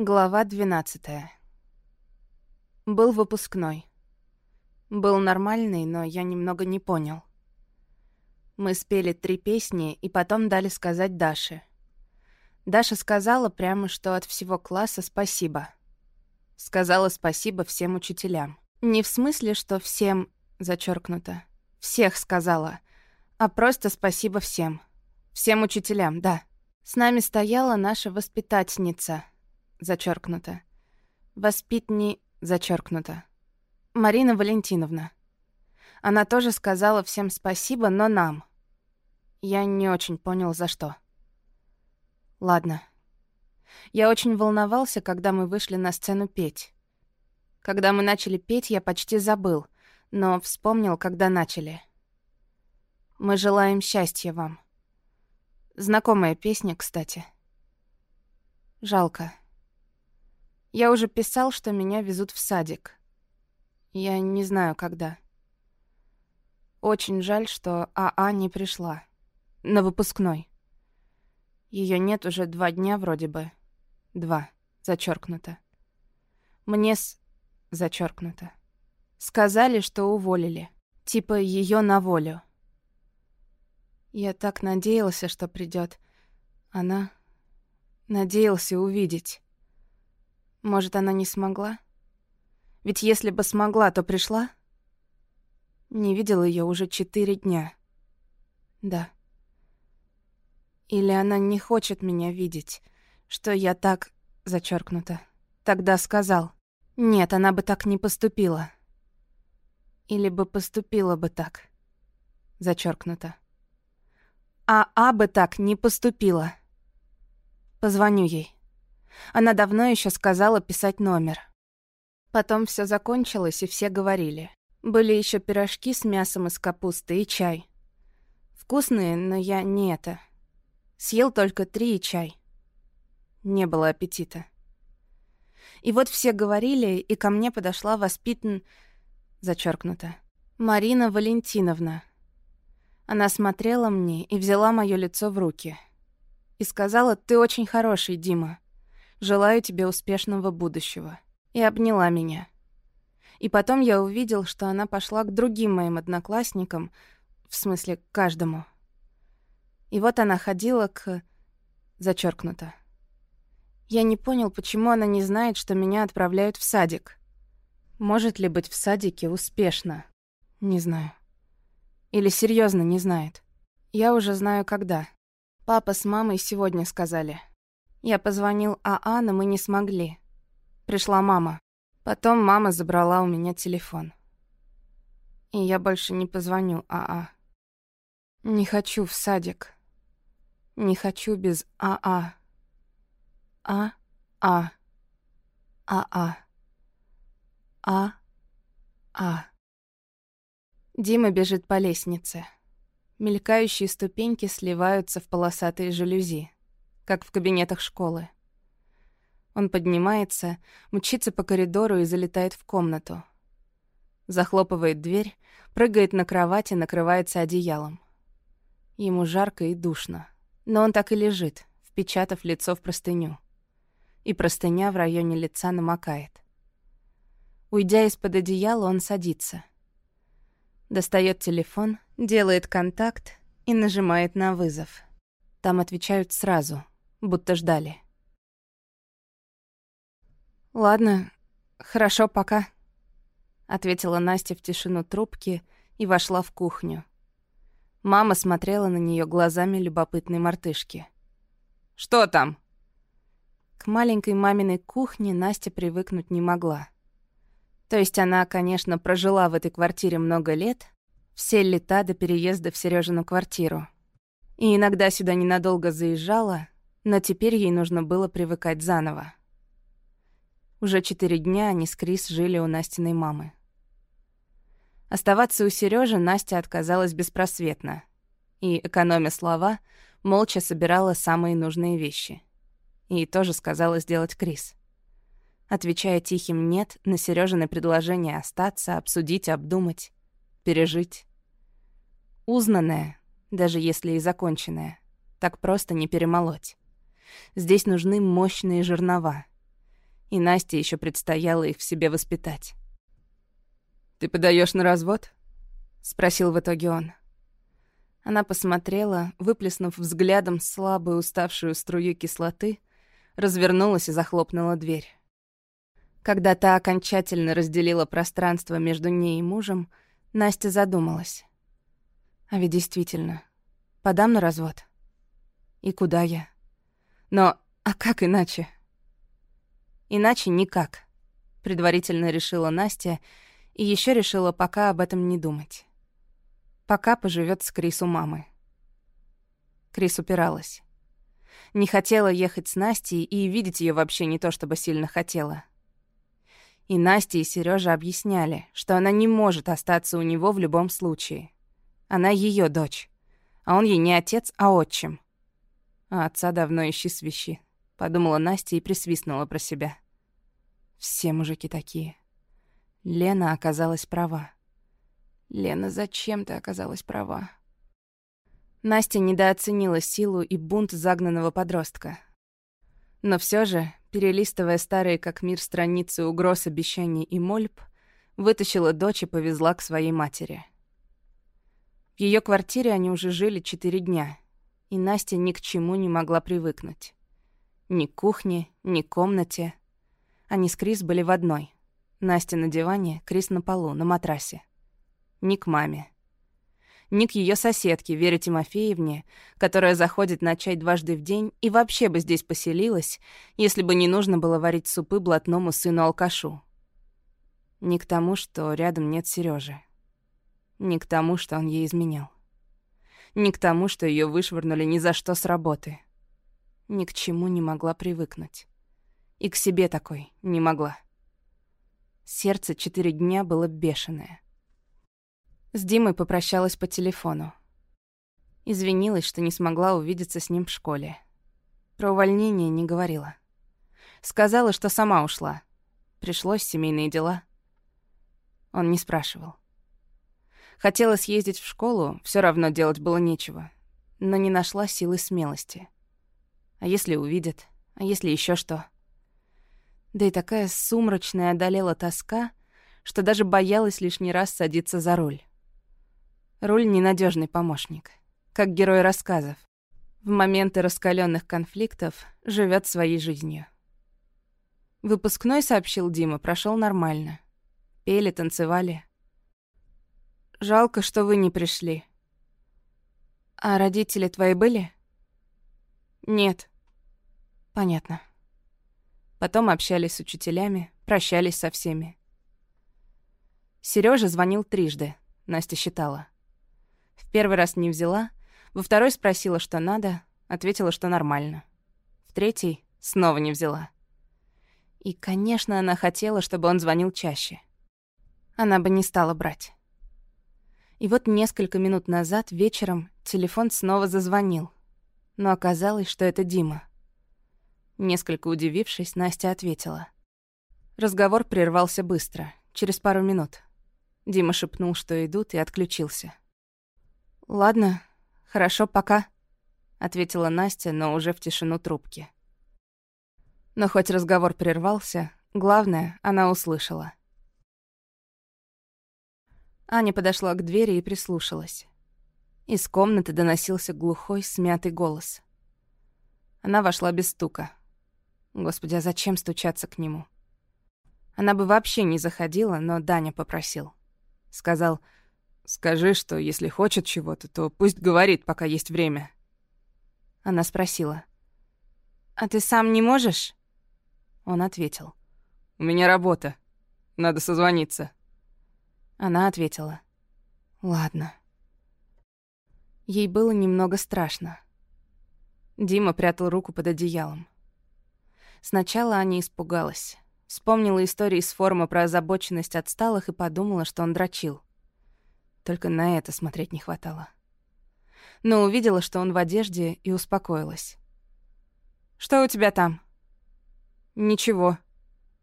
Глава 12. Был выпускной. Был нормальный, но я немного не понял. Мы спели три песни и потом дали сказать Даше. Даша сказала прямо, что от всего класса спасибо. Сказала спасибо всем учителям. Не в смысле, что всем, зачеркнуто, всех сказала, а просто спасибо всем. Всем учителям, да. С нами стояла наша воспитательница — зачеркнуто. Воспитни, зачеркнуто. Марина Валентиновна. Она тоже сказала всем спасибо, но нам. Я не очень понял, за что. Ладно. Я очень волновался, когда мы вышли на сцену петь. Когда мы начали петь, я почти забыл, но вспомнил, когда начали. Мы желаем счастья вам. Знакомая песня, кстати. Жалко. Я уже писал, что меня везут в садик. Я не знаю, когда. Очень жаль, что АА не пришла. На выпускной. Ее нет уже два дня вроде бы. Два. Зачеркнуто. Мне с... Зачеркнуто. Сказали, что уволили. Типа ее на волю. Я так надеялся, что придет. Она... Надеялся увидеть. Может, она не смогла? Ведь если бы смогла, то пришла? Не видел ее уже четыре дня. Да. Или она не хочет меня видеть, что я так, зачеркнуто, тогда сказал. Нет, она бы так не поступила. Или бы поступила бы так. Зачеркнуто. А А бы так не поступила. Позвоню ей. Она давно еще сказала писать номер. Потом все закончилось, и все говорили. Были еще пирожки с мясом из капусты и чай. Вкусные, но я не это. Съел только три и чай. Не было аппетита. И вот все говорили, и ко мне подошла воспитан... Зачеркнуто. Марина Валентиновна. Она смотрела мне и взяла мое лицо в руки. И сказала, ты очень хороший, Дима. Желаю тебе успешного будущего». И обняла меня. И потом я увидел, что она пошла к другим моим одноклассникам, в смысле, к каждому. И вот она ходила к... Зачеркнуто. Я не понял, почему она не знает, что меня отправляют в садик. Может ли быть в садике успешно? Не знаю. Или серьезно не знает. Я уже знаю, когда. Папа с мамой сегодня сказали. Я позвонил АА, но мы не смогли. Пришла мама. Потом мама забрала у меня телефон. И я больше не позвоню АА. Не хочу в садик. Не хочу без АА. А, А. АА. А. А. Дима бежит по лестнице. Мелькающие ступеньки сливаются в полосатые жалюзи как в кабинетах школы. Он поднимается, мчится по коридору и залетает в комнату. Захлопывает дверь, прыгает на кровати, накрывается одеялом. Ему жарко и душно. Но он так и лежит, впечатав лицо в простыню. И простыня в районе лица намокает. Уйдя из-под одеяла, он садится. Достает телефон, делает контакт и нажимает на вызов. Там отвечают сразу — будто ждали. «Ладно, хорошо, пока», — ответила Настя в тишину трубки и вошла в кухню. Мама смотрела на нее глазами любопытной мартышки. «Что там?» К маленькой маминой кухне Настя привыкнуть не могла. То есть она, конечно, прожила в этой квартире много лет, все лета до переезда в Сережину квартиру. И иногда сюда ненадолго заезжала, но теперь ей нужно было привыкать заново. Уже четыре дня они с Крис жили у Настиной мамы. Оставаться у Сережи Настя отказалась беспросветно. И, экономя слова, молча собирала самые нужные вещи. И тоже сказала сделать Крис. Отвечая тихим «нет» на Сережины предложение остаться, обсудить, обдумать, пережить. Узнанное, даже если и законченное, так просто не перемолоть. Здесь нужны мощные жернова. И Насте еще предстояло их в себе воспитать. «Ты подаешь на развод?» — спросил в итоге он. Она посмотрела, выплеснув взглядом слабую уставшую струю кислоты, развернулась и захлопнула дверь. Когда та окончательно разделила пространство между ней и мужем, Настя задумалась. А ведь действительно, подам на развод. И куда я? Но, а как иначе? Иначе никак, предварительно решила Настя и еще решила пока об этом не думать. Пока поживет с Крис у мамы. Крис упиралась. Не хотела ехать с Настей и видеть ее вообще не то чтобы сильно хотела. И Настя и Сережа объясняли, что она не может остаться у него в любом случае. Она ее дочь. А он ей не отец, а отчим. А отца давно ищи свищи. Подумала Настя и присвистнула про себя. Все мужики такие. Лена оказалась права. Лена, зачем ты оказалась права? Настя недооценила силу и бунт загнанного подростка. Но все же перелистывая старые как мир страницы угроз, обещаний и мольб, вытащила дочь и повезла к своей матери. В ее квартире они уже жили четыре дня, и Настя ни к чему не могла привыкнуть. Ни к кухне, ни к комнате. Они с Крис были в одной. Настя на диване, Крис на полу, на матрасе. Ни к маме ни к ее соседке Вере Тимофеевне, которая заходит на чай дважды в день и вообще бы здесь поселилась, если бы не нужно было варить супы блатному сыну-алкашу. Ни к тому, что рядом нет Сережи. Ни к тому, что он ей изменял. Ни к тому, что ее вышвырнули ни за что с работы. Ни к чему не могла привыкнуть. И к себе такой не могла. Сердце четыре дня было бешеное. С Димой попрощалась по телефону. Извинилась, что не смогла увидеться с ним в школе. Про увольнение не говорила. Сказала, что сама ушла. Пришлось семейные дела. Он не спрашивал. Хотела съездить в школу, все равно делать было нечего. Но не нашла силы смелости. А если увидят? А если еще что? Да и такая сумрачная одолела тоска, что даже боялась лишний раз садиться за руль. Руль — ненадежный помощник, как герой рассказов. В моменты раскаленных конфликтов живет своей жизнью. Выпускной, сообщил Дима, прошел нормально. Пели, танцевали. Жалко, что вы не пришли. А родители твои были? Нет. Понятно. Потом общались с учителями, прощались со всеми. Сережа звонил трижды, Настя считала. В первый раз не взяла, во второй спросила, что надо, ответила, что нормально. В третий снова не взяла. И, конечно, она хотела, чтобы он звонил чаще. Она бы не стала брать. И вот несколько минут назад вечером телефон снова зазвонил. Но оказалось, что это Дима. Несколько удивившись, Настя ответила. Разговор прервался быстро, через пару минут. Дима шепнул, что идут, и отключился. «Ладно, хорошо, пока», — ответила Настя, но уже в тишину трубки. Но хоть разговор прервался, главное, она услышала. Аня подошла к двери и прислушалась. Из комнаты доносился глухой, смятый голос. Она вошла без стука. Господи, а зачем стучаться к нему? Она бы вообще не заходила, но Даня попросил. Сказал, Скажи, что если хочет чего-то, то пусть говорит, пока есть время. Она спросила. «А ты сам не можешь?» Он ответил. «У меня работа. Надо созвониться». Она ответила. «Ладно». Ей было немного страшно. Дима прятал руку под одеялом. Сначала Аня испугалась. Вспомнила истории с форума про озабоченность отсталых и подумала, что он дрочил. Только на это смотреть не хватало. Но увидела, что он в одежде, и успокоилась. «Что у тебя там?» «Ничего».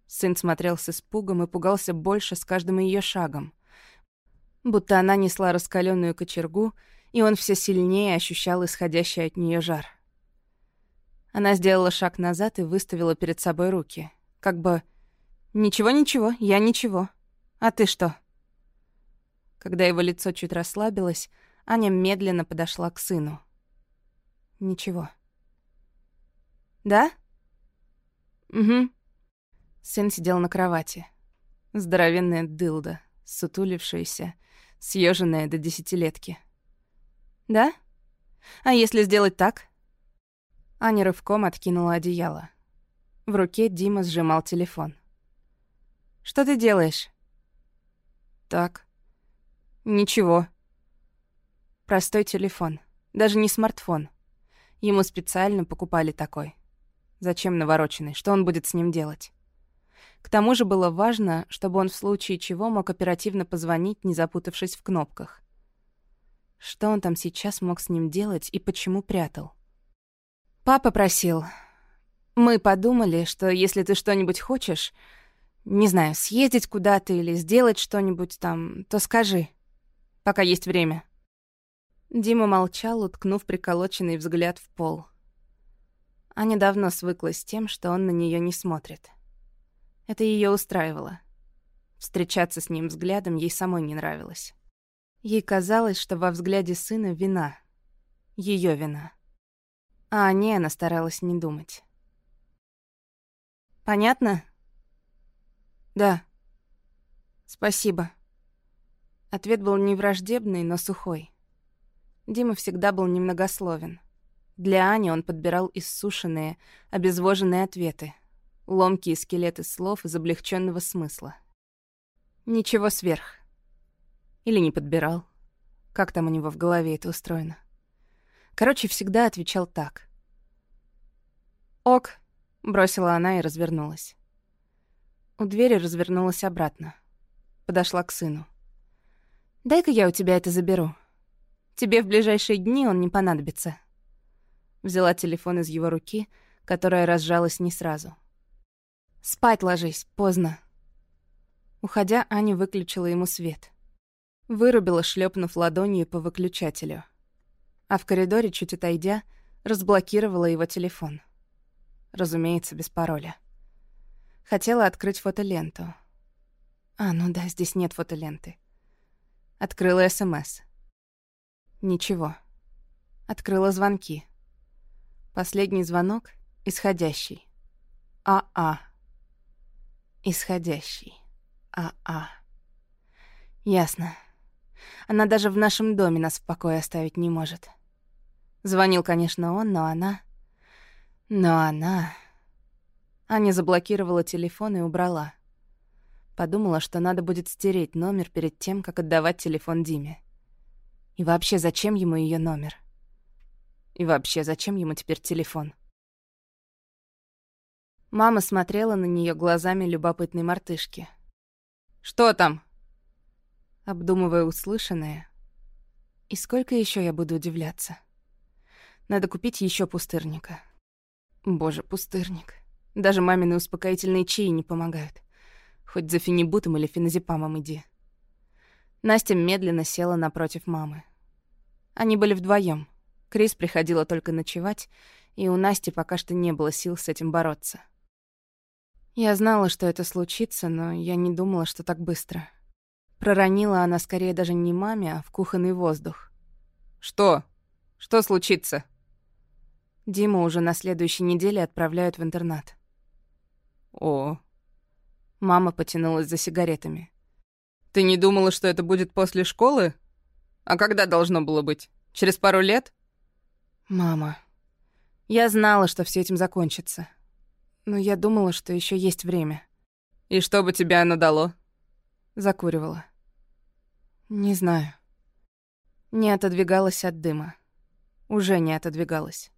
Сын смотрел с испугом и пугался больше с каждым ее шагом. Будто она несла раскаленную кочергу, и он все сильнее ощущал исходящий от нее жар. Она сделала шаг назад и выставила перед собой руки, Как бы «Ничего-ничего, я ничего. А ты что?» Когда его лицо чуть расслабилось, Аня медленно подошла к сыну. «Ничего». «Да?» «Угу». Сын сидел на кровати. Здоровенная дылда, сутулившаяся, съеженная до десятилетки. «Да? А если сделать так?» Аня рывком откинула одеяло. В руке Дима сжимал телефон. «Что ты делаешь?» «Так». «Ничего». Простой телефон. Даже не смартфон. Ему специально покупали такой. Зачем навороченный? Что он будет с ним делать? К тому же было важно, чтобы он в случае чего мог оперативно позвонить, не запутавшись в кнопках. Что он там сейчас мог с ним делать и почему прятал? «Папа просил. Мы подумали, что если ты что-нибудь хочешь, не знаю, съездить куда-то или сделать что-нибудь там, то скажи, пока есть время». Дима молчал, уткнув приколоченный взгляд в пол. Аня давно свыклась с тем, что он на нее не смотрит. Это ее устраивало. Встречаться с ним взглядом ей самой не нравилось. Ей казалось, что во взгляде сына вина. ее вина. А о ней она старалась не думать. «Понятно?» «Да». «Спасибо». Ответ был не враждебный, но сухой. Дима всегда был немногословен. Для Ани он подбирал иссушенные, обезвоженные ответы, ломкие скелеты слов из облегченного смысла. Ничего сверх. Или не подбирал. Как там у него в голове это устроено? Короче, всегда отвечал так. «Ок», — бросила она и развернулась. У двери развернулась обратно. Подошла к сыну. «Дай-ка я у тебя это заберу. Тебе в ближайшие дни он не понадобится». Взяла телефон из его руки, которая разжалась не сразу. «Спать ложись, поздно». Уходя, Аня выключила ему свет. Вырубила, шлепнув ладонью по выключателю. А в коридоре, чуть отойдя, разблокировала его телефон. Разумеется, без пароля. Хотела открыть фотоленту. А, ну да, здесь нет фотоленты. Открыла СМС. Ничего. Открыла звонки. Последний звонок — исходящий. А-а. Исходящий. А-а. Ясно. Она даже в нашем доме нас в покое оставить не может. Звонил, конечно, он, но она... Но она... Аня заблокировала телефон и убрала. Подумала, что надо будет стереть номер перед тем, как отдавать телефон Диме. И вообще, зачем ему ее номер? И вообще, зачем ему теперь телефон? Мама смотрела на нее глазами любопытной мартышки. «Что там?» Обдумывая услышанное. «И сколько еще я буду удивляться? Надо купить еще пустырника». Боже, пустырник. Даже мамины успокоительные чаи не помогают. Хоть за фенибутом или феназепамом иди. Настя медленно села напротив мамы. Они были вдвоем. Крис приходила только ночевать, и у Насти пока что не было сил с этим бороться. Я знала, что это случится, но я не думала, что так быстро. Проронила она скорее даже не маме, а в кухонный воздух. «Что? Что случится?» Диму уже на следующей неделе отправляют в интернат. «О». Мама потянулась за сигаретами. «Ты не думала, что это будет после школы? А когда должно было быть? Через пару лет?» «Мама, я знала, что все этим закончится. Но я думала, что еще есть время». «И что бы тебе оно дало?» Закуривала. «Не знаю». Не отодвигалась от дыма. Уже не отодвигалась.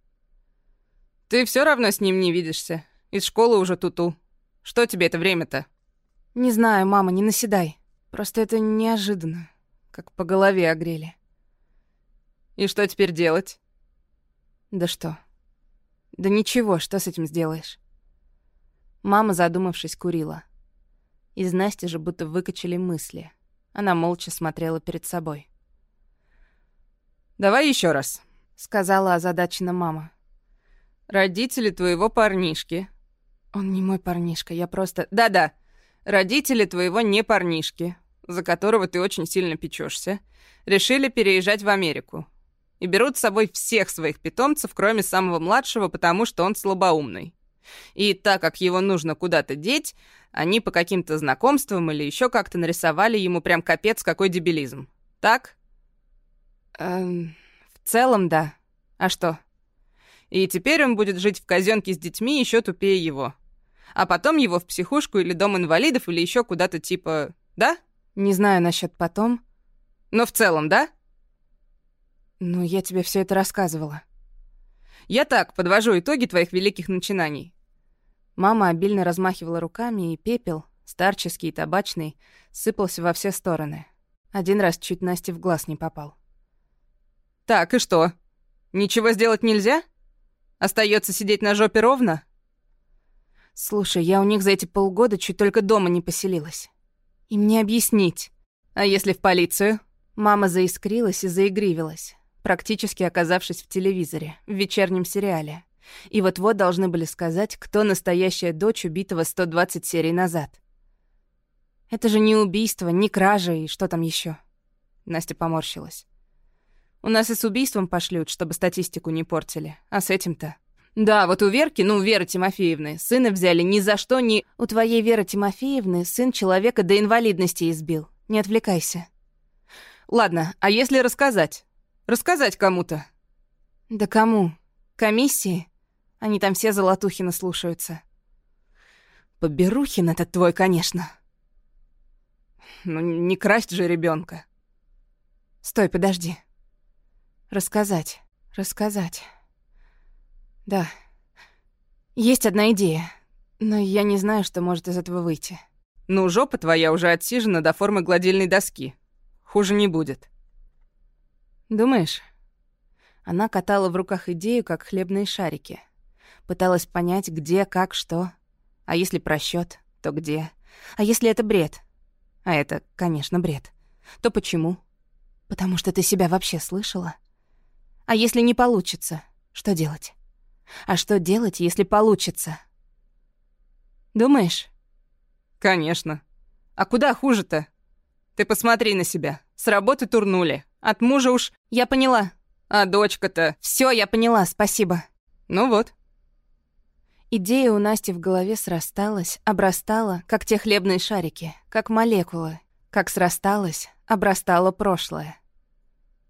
«Ты все равно с ним не видишься. Из школы уже туту. Что тебе это время-то?» «Не знаю, мама, не наседай. Просто это неожиданно. Как по голове огрели». «И что теперь делать?» Да что? Да ничего, что с этим сделаешь? Мама, задумавшись, курила. Из Насти же будто выкачали мысли. Она молча смотрела перед собой. «Давай еще раз», — сказала озадачена мама. «Родители твоего парнишки». Он не мой парнишка, я просто... Да-да, родители твоего не парнишки, за которого ты очень сильно печешься, решили переезжать в Америку. И берут с собой всех своих питомцев, кроме самого младшего, потому что он слабоумный. И так как его нужно куда-то деть, они по каким-то знакомствам или еще как-то нарисовали ему прям капец какой дебилизм. Так? Эм, в целом, да. А что? И теперь он будет жить в казенке с детьми еще тупее его. А потом его в психушку или дом инвалидов или еще куда-то типа... Да? Не знаю насчет потом. Но в целом, да? Ну, я тебе все это рассказывала. Я так подвожу итоги твоих великих начинаний. Мама обильно размахивала руками, и пепел, старческий и табачный, сыпался во все стороны. Один раз чуть Насте в глаз не попал. «Так, и что? Ничего сделать нельзя? Остается сидеть на жопе ровно?» «Слушай, я у них за эти полгода чуть только дома не поселилась. И мне объяснить. А если в полицию?» Мама заискрилась и заигривилась, практически оказавшись в телевизоре, в вечернем сериале. И вот-вот должны были сказать, кто настоящая дочь убитого 120 серий назад. Это же не убийство, не кража и что там еще. Настя поморщилась. У нас и с убийством пошлют, чтобы статистику не портили. А с этим-то... Да, вот у Верки, ну, Веры Тимофеевны, сына взяли ни за что ни... У твоей Веры Тимофеевны сын человека до инвалидности избил. Не отвлекайся. Ладно, а если рассказать? Рассказать кому-то? Да кому? Комиссии? Они там все Золотухина слушаются. Поберухин этот твой, конечно. Ну, не красть же ребенка. Стой, подожди. Рассказать, рассказать. Да. Есть одна идея, но я не знаю, что может из этого выйти. Ну, жопа твоя уже отсижена до формы гладильной доски. Хуже не будет. Думаешь? Она катала в руках идею, как хлебные шарики. Пыталась понять, где, как, что. А если просчет, то где? А если это бред? А это, конечно, бред. То почему? Потому что ты себя вообще слышала? А если не получится, что делать? А что делать, если получится? Думаешь? Конечно. А куда хуже-то? Ты посмотри на себя. С работы турнули. От мужа уж... Я поняла. А дочка-то... Все, я поняла, спасибо. Ну вот. Идея у Насти в голове срасталась, обрастала, как те хлебные шарики, как молекулы. Как срасталась, обрастала прошлое.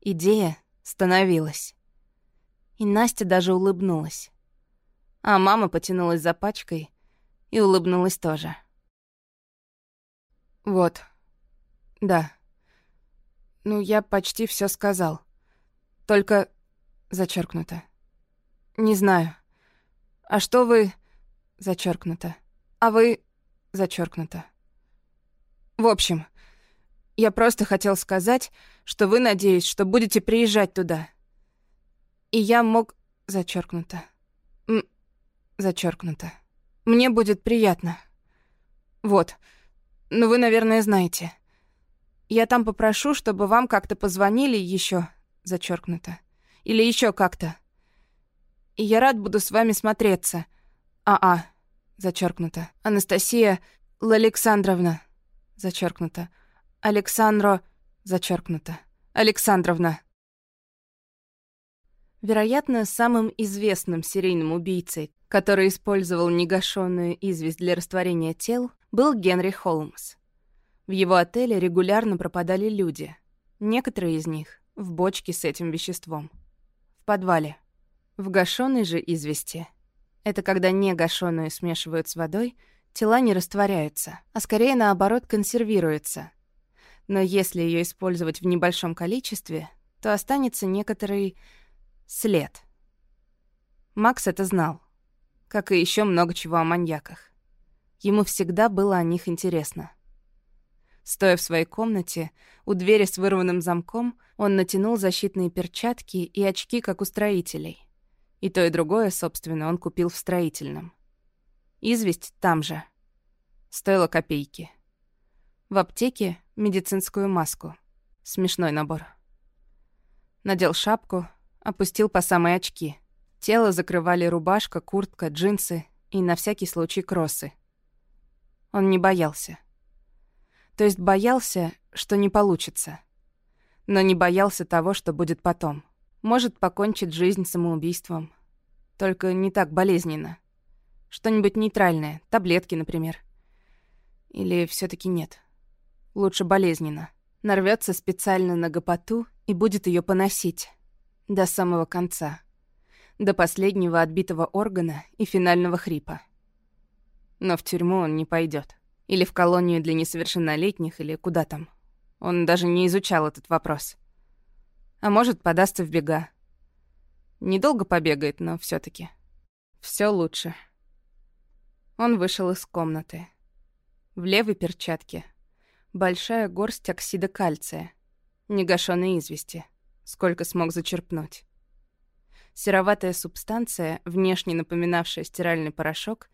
Идея становилась. И Настя даже улыбнулась. А мама потянулась за пачкой и улыбнулась тоже. Вот. Да. Ну, я почти все сказал. Только зачеркнуто. Не знаю. А что вы... Зачеркнуто. А вы... Зачеркнуто. В общем, я просто хотел сказать, что вы, надеюсь, что будете приезжать туда. И я мог... Зачеркнуто. М... Зачеркнуто. Мне будет приятно. Вот. Ну, вы, наверное, знаете. Я там попрошу, чтобы вам как-то позвонили еще, зачеркнуто. Или еще как-то. И я рад буду с вами смотреться. А-а, зачеркнуто. Анастасия Александровна, зачеркнуто. Александро, зачеркнуто. Александровна. Вероятно, самым известным серийным убийцей, который использовал негашенную известь для растворения тел, был Генри Холмс. В его отеле регулярно пропадали люди. Некоторые из них в бочке с этим веществом. В подвале. В гашёной же извести. Это когда негашёную смешивают с водой, тела не растворяются, а скорее наоборот консервируются. Но если ее использовать в небольшом количестве, то останется некоторый след. Макс это знал, как и еще много чего о маньяках. Ему всегда было о них интересно. Стоя в своей комнате, у двери с вырванным замком, он натянул защитные перчатки и очки, как у строителей. И то, и другое, собственно, он купил в строительном. Известь там же. Стоило копейки. В аптеке медицинскую маску. Смешной набор. Надел шапку, опустил по самые очки. Тело закрывали рубашка, куртка, джинсы и на всякий случай кроссы. Он не боялся. То есть боялся, что не получится. Но не боялся того, что будет потом. Может покончить жизнь самоубийством. Только не так болезненно. Что-нибудь нейтральное, таблетки, например. Или все таки нет. Лучше болезненно. Нарвется специально на гопоту и будет ее поносить. До самого конца. До последнего отбитого органа и финального хрипа. Но в тюрьму он не пойдет. Или в колонию для несовершеннолетних, или куда там. Он даже не изучал этот вопрос. А может, подастся в бега. Недолго побегает, но все таки Все лучше. Он вышел из комнаты. В левой перчатке большая горсть оксида кальция, негашённой извести, сколько смог зачерпнуть. Сероватая субстанция, внешне напоминавшая стиральный порошок,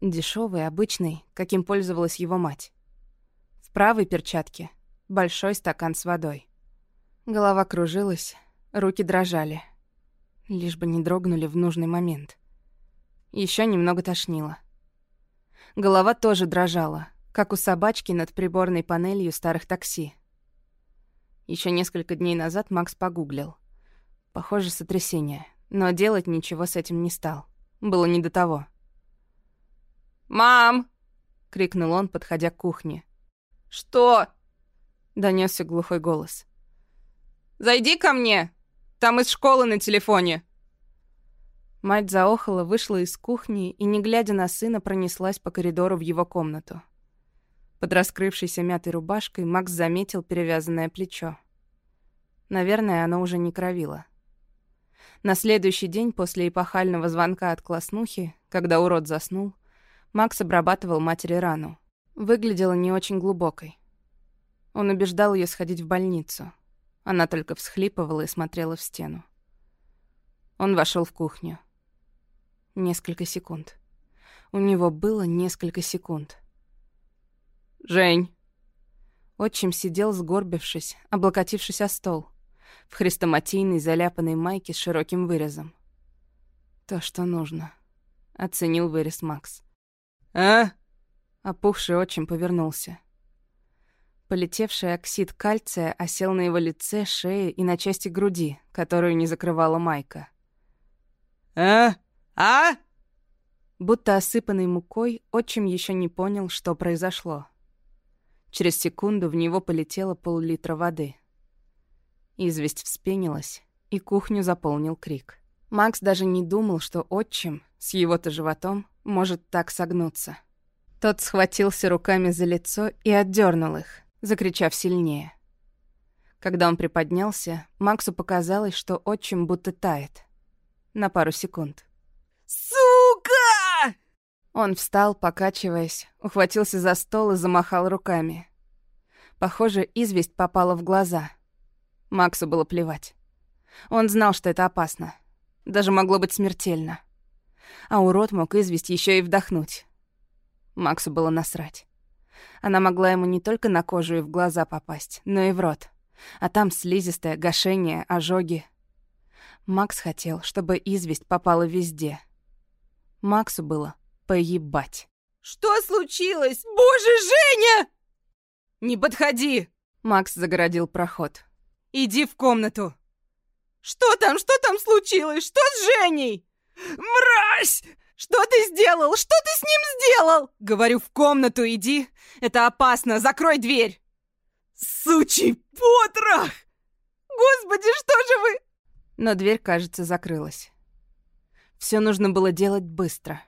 дешевый, обычный, каким пользовалась его мать. В правой перчатке большой стакан с водой. Голова кружилась, руки дрожали. Лишь бы не дрогнули в нужный момент. Еще немного тошнило. Голова тоже дрожала, как у собачки над приборной панелью старых такси. Еще несколько дней назад Макс погуглил. Похоже, сотрясение. Но делать ничего с этим не стал. Было не до того. «Мам!» — крикнул он, подходя к кухне. «Что?» — донесся глухой голос. «Зайди ко мне! Там из школы на телефоне!» Мать заохала, вышла из кухни и, не глядя на сына, пронеслась по коридору в его комнату. Под раскрывшейся мятой рубашкой Макс заметил перевязанное плечо. Наверное, оно уже не кровило. На следующий день после эпохального звонка от класснухи, когда урод заснул, Макс обрабатывал матери рану. Выглядела не очень глубокой. Он убеждал ее сходить в больницу. Она только всхлипывала и смотрела в стену. Он вошел в кухню. Несколько секунд. У него было несколько секунд. «Жень!» Отчим сидел, сгорбившись, облокотившись о стол, в хрестоматийной заляпанной майке с широким вырезом. «То, что нужно», — оценил вырез Макс. «А?» Опухший отчим повернулся. Полетевший оксид кальция осел на его лице, шее и на части груди, которую не закрывала майка. «А? А?» Будто осыпанный мукой, отчим еще не понял, что произошло. Через секунду в него полетело пол-литра воды. Известь вспенилась, и кухню заполнил крик. Макс даже не думал, что отчим, с его-то животом, может так согнуться. Тот схватился руками за лицо и отдернул их, закричав сильнее. Когда он приподнялся, Максу показалось, что отчим будто тает. На пару секунд. «Сука!» Он встал, покачиваясь, ухватился за стол и замахал руками. Похоже, известь попала в глаза. Максу было плевать. Он знал, что это опасно. Даже могло быть смертельно. А урод мог известь еще и вдохнуть. Максу было насрать. Она могла ему не только на кожу и в глаза попасть, но и в рот. А там слизистое, гашение, ожоги. Макс хотел, чтобы известь попала везде. Максу было Поебать. «Что случилось? Боже, Женя!» «Не подходи!» Макс загородил проход. «Иди в комнату!» «Что там? Что там случилось? Что с Женей?» «Мразь! Что ты сделал? Что ты с ним сделал?» «Говорю, в комнату иди. Это опасно. Закрой дверь!» «Сучий потрох! Господи, что же вы...» Но дверь, кажется, закрылась. Все нужно было делать быстро.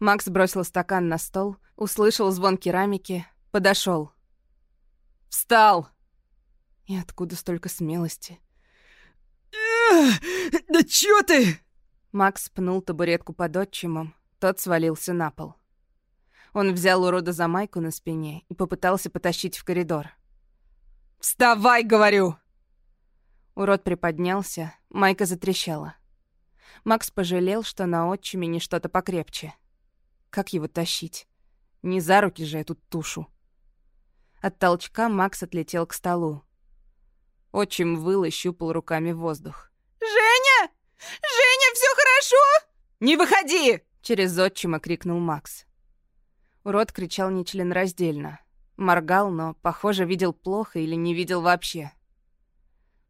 Макс бросил стакан на стол, услышал звон керамики, подошел. «Встал!» И откуда столько смелости? «Да чё ты?» Макс пнул табуретку под отчимом, тот свалился на пол. Он взял урода за майку на спине и попытался потащить в коридор. «Вставай, говорю!» Урод приподнялся, майка затрещала. Макс пожалел, что на отчиме не что-то покрепче. Как его тащить? Не за руки же эту тушу. От толчка Макс отлетел к столу. Отчим выл и щупал руками воздух. «Женя! Женя, хорошо?» «Не выходи! Через отчима крикнул Макс. Урод кричал нечленораздельно. Моргал, но, похоже, видел плохо или не видел вообще.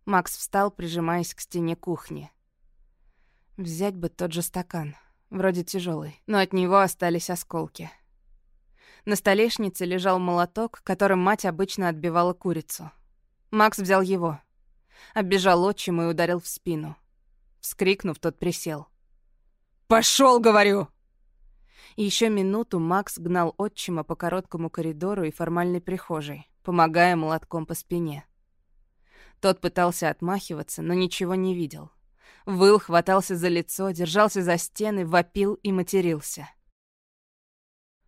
Макс встал, прижимаясь к стене кухни. Взять бы тот же стакан. Вроде тяжелый, но от него остались осколки. На столешнице лежал молоток, которым мать обычно отбивала курицу. Макс взял его. Оббежал отчим и ударил в спину. Вскрикнув, тот присел. «Пошел, говорю!» Еще минуту Макс гнал отчима по короткому коридору и формальной прихожей, помогая молотком по спине. Тот пытался отмахиваться, но ничего не видел. Выл, хватался за лицо, держался за стены, вопил и матерился.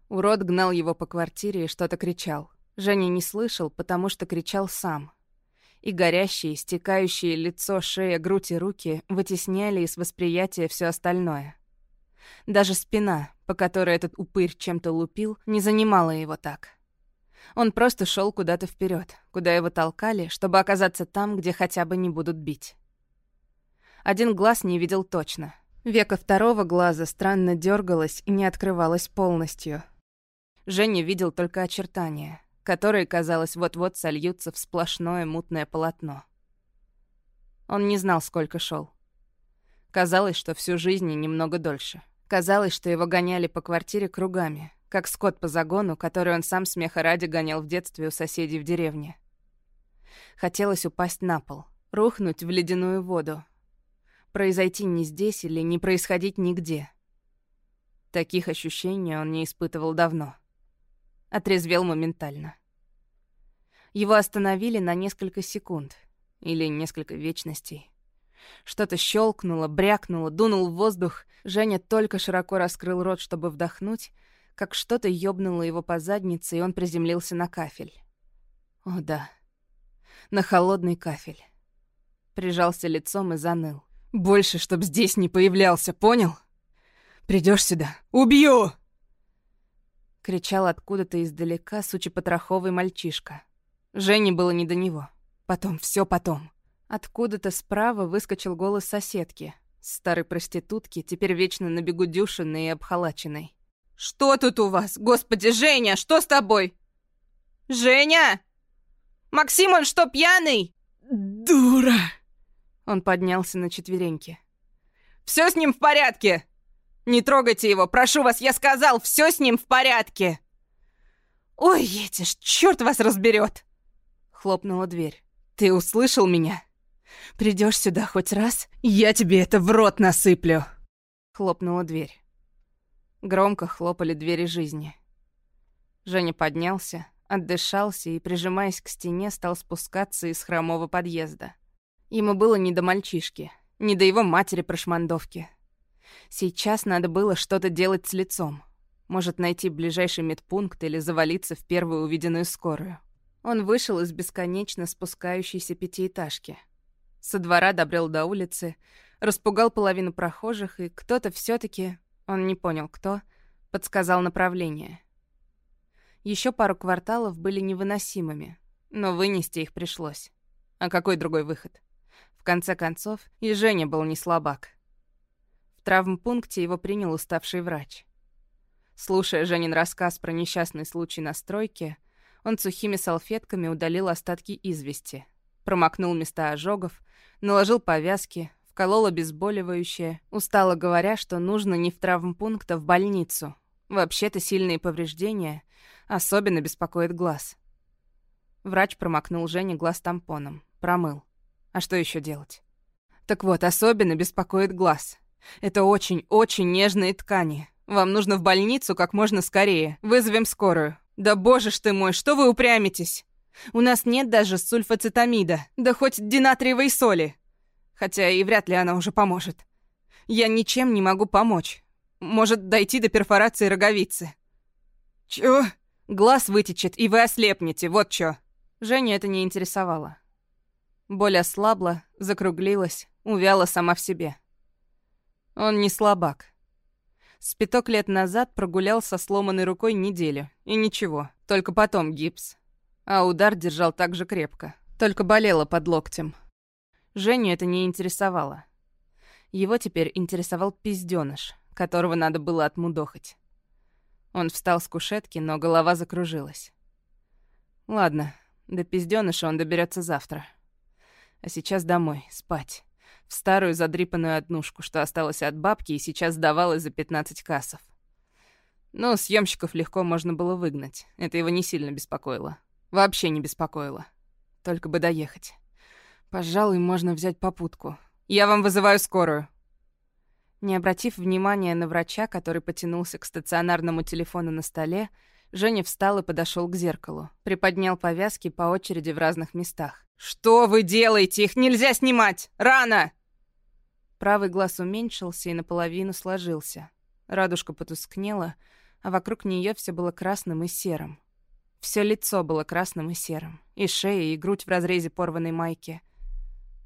Урод гнал его по квартире и что-то кричал. Женя не слышал, потому что кричал сам. И горящие, стекающие лицо, шея, грудь и руки вытесняли из восприятия все остальное. Даже спина, по которой этот упырь чем-то лупил, не занимала его так. Он просто шел куда-то вперед, куда его толкали, чтобы оказаться там, где хотя бы не будут бить. Один глаз не видел точно. Века второго глаза странно дергалось и не открывалось полностью. Женя видел только очертания, которые, казалось, вот-вот сольются в сплошное мутное полотно. Он не знал, сколько шел. Казалось, что всю жизнь и немного дольше. Казалось, что его гоняли по квартире кругами, как скот по загону, который он сам смеха ради гонял в детстве у соседей в деревне. Хотелось упасть на пол, рухнуть в ледяную воду. Произойти не здесь или не происходить нигде. Таких ощущений он не испытывал давно. Отрезвел моментально. Его остановили на несколько секунд или несколько вечностей. Что-то щелкнуло, брякнуло, дунул в воздух. Женя только широко раскрыл рот, чтобы вдохнуть, как что-то ёбнуло его по заднице, и он приземлился на кафель. О да, на холодный кафель. Прижался лицом и заныл. «Больше, чтоб здесь не появлялся, понял? Придешь сюда, убью!» Кричал откуда-то издалека сучепотроховый мальчишка. Жене было не до него. Потом, все потом. Откуда-то справа выскочил голос соседки, старой проститутки, теперь вечно на бегу дюшиной и обхолаченной. «Что тут у вас? Господи, Женя, что с тобой?» «Женя! Максим, он что, пьяный?» «Дура!» Он поднялся на четвереньки. «Все с ним в порядке! Не трогайте его, прошу вас, я сказал, все с ним в порядке!» «Ой, едешь, черт вас разберет!» Хлопнула дверь. «Ты услышал меня?» Придешь сюда хоть раз, я тебе это в рот насыплю!» Хлопнула дверь. Громко хлопали двери жизни. Женя поднялся, отдышался и, прижимаясь к стене, стал спускаться из хромого подъезда. Ему было не до мальчишки, не до его матери-прошмандовки. Сейчас надо было что-то делать с лицом. Может, найти ближайший медпункт или завалиться в первую увиденную скорую. Он вышел из бесконечно спускающейся пятиэтажки — со двора добрел до улицы, распугал половину прохожих, и кто-то все таки он не понял кто, подсказал направление. Еще пару кварталов были невыносимыми, но вынести их пришлось. А какой другой выход? В конце концов, и Женя был не слабак. В травмпункте его принял уставший врач. Слушая Женин рассказ про несчастный случай на стройке, он сухими салфетками удалил остатки извести, промокнул места ожогов, наложил повязки, вколол обезболивающее, устало говоря, что нужно не в травмпункт, а в больницу. Вообще-то сильные повреждения особенно беспокоит глаз. Врач промокнул Жене глаз тампоном, промыл. А что еще делать? Так вот, особенно беспокоит глаз. Это очень-очень нежные ткани. Вам нужно в больницу как можно скорее. Вызовем скорую. Да боже ж ты мой, что вы упрямитесь? У нас нет даже сульфацетамида, да хоть динатриевой соли. Хотя и вряд ли она уже поможет. Я ничем не могу помочь. Может дойти до перфорации роговицы. Чё? Глаз вытечет, и вы ослепнете, вот чё. Женя это не интересовало. Боль ослабла, закруглилась, увяла сама в себе. Он не слабак. С пяток лет назад прогулял со сломанной рукой неделю, и ничего, только потом гипс. А удар держал так же крепко, только болело под локтем. Женю это не интересовало. Его теперь интересовал пиздёныш, которого надо было отмудохать. Он встал с кушетки, но голова закружилась. Ладно, до пиздёныша он доберется завтра. А сейчас домой, спать. В старую задрипанную однушку, что осталось от бабки и сейчас сдавалась за 15 кассов. Но съемщиков легко можно было выгнать. Это его не сильно беспокоило. Вообще не беспокоило. Только бы доехать. Пожалуй, можно взять попутку. Я вам вызываю скорую. Не обратив внимания на врача, который потянулся к стационарному телефону на столе, Женя встал и подошел к зеркалу. Приподнял повязки по очереди в разных местах. «Что вы делаете? Их нельзя снимать! Рано!» Правый глаз уменьшился и наполовину сложился. Радужка потускнела, а вокруг нее все было красным и серым. Все лицо было красным и серым. И шея, и грудь в разрезе порванной майки.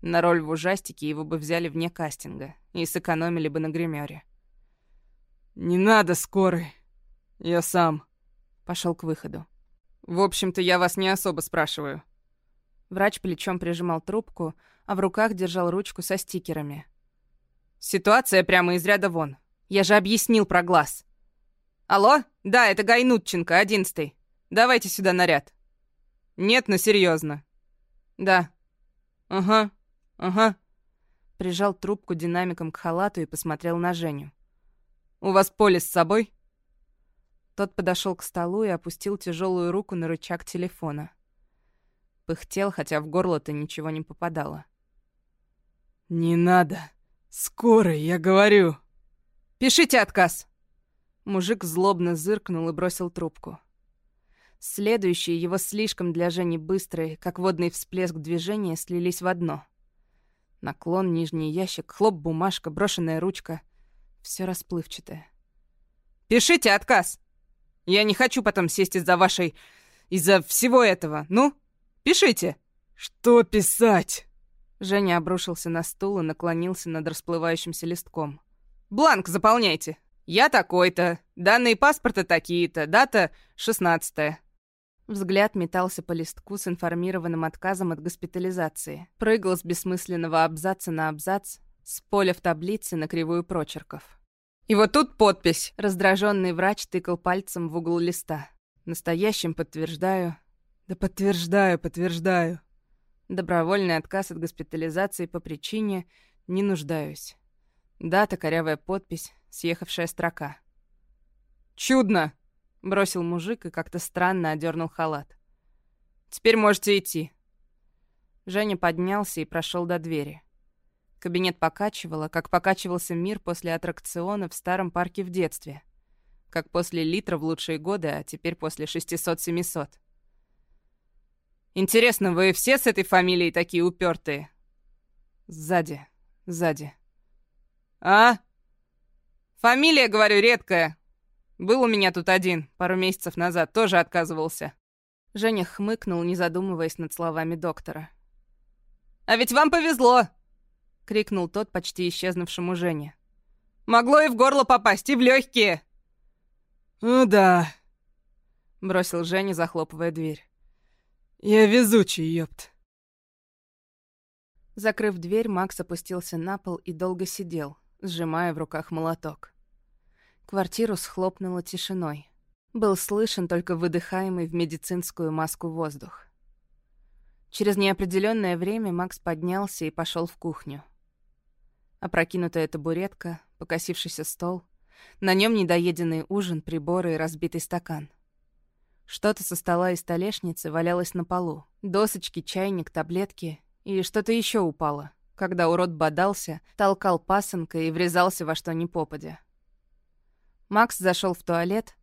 На роль в ужастике его бы взяли вне кастинга и сэкономили бы на гримере. «Не надо скорой. Я сам». Пошел к выходу. «В общем-то, я вас не особо спрашиваю». Врач плечом прижимал трубку, а в руках держал ручку со стикерами. «Ситуация прямо из ряда вон. Я же объяснил про глаз». «Алло? Да, это Гайнутченко, одиннадцатый. Давайте сюда наряд». «Нет, но серьезно. «Да». «Ага, ага». Прижал трубку динамиком к халату и посмотрел на Женю. «У вас полис с собой?» Тот подошел к столу и опустил тяжелую руку на рычаг телефона. Пыхтел, хотя в горло-то ничего не попадало. «Не надо. Скоро, я говорю». «Пишите отказ!» Мужик злобно зыркнул и бросил трубку. Следующие его слишком для Жени быстрые, как водный всплеск движения, слились в одно. Наклон, нижний ящик, хлоп, бумажка, брошенная ручка. Все расплывчатое. «Пишите отказ! Я не хочу потом сесть из-за вашей... из-за всего этого. Ну, пишите!» «Что писать?» Женя обрушился на стул и наклонился над расплывающимся листком. «Бланк заполняйте!» «Я такой-то, данные паспорта такие-то, дата шестнадцатая». Взгляд метался по листку с информированным отказом от госпитализации. Прыгал с бессмысленного абзаца на абзац, с поля в таблице на кривую прочерков. «И вот тут подпись!» Раздраженный врач тыкал пальцем в угол листа. «Настоящим подтверждаю». «Да подтверждаю, подтверждаю». Добровольный отказ от госпитализации по причине «не нуждаюсь». Дата, корявая подпись, съехавшая строка. «Чудно!» — бросил мужик и как-то странно одернул халат. «Теперь можете идти». Женя поднялся и прошел до двери. Кабинет покачивало, как покачивался мир после аттракциона в старом парке в детстве. Как после литра в лучшие годы, а теперь после 600-700. «Интересно, вы все с этой фамилией такие упертые?» «Сзади, сзади». «А?» Фамилия, говорю, редкая. Был у меня тут один, пару месяцев назад, тоже отказывался. Женя хмыкнул, не задумываясь над словами доктора. «А ведь вам повезло!» — крикнул тот почти исчезнувшему Жене. «Могло и в горло попасть, и в легкие. «Ну да», — бросил Женя, захлопывая дверь. «Я везучий, ёпт». Закрыв дверь, Макс опустился на пол и долго сидел, сжимая в руках молоток. Квартиру схлопнуло тишиной. Был слышен только выдыхаемый в медицинскую маску воздух. Через неопределенное время Макс поднялся и пошел в кухню. Опрокинутая табуретка, покосившийся стол, на нем недоеденный ужин, приборы и разбитый стакан. Что-то со стола и столешницы валялось на полу. Досочки, чайник, таблетки и что-то еще упало когда урод бодался, толкал пасынка и врезался во что ни попадя. Макс зашел в туалет,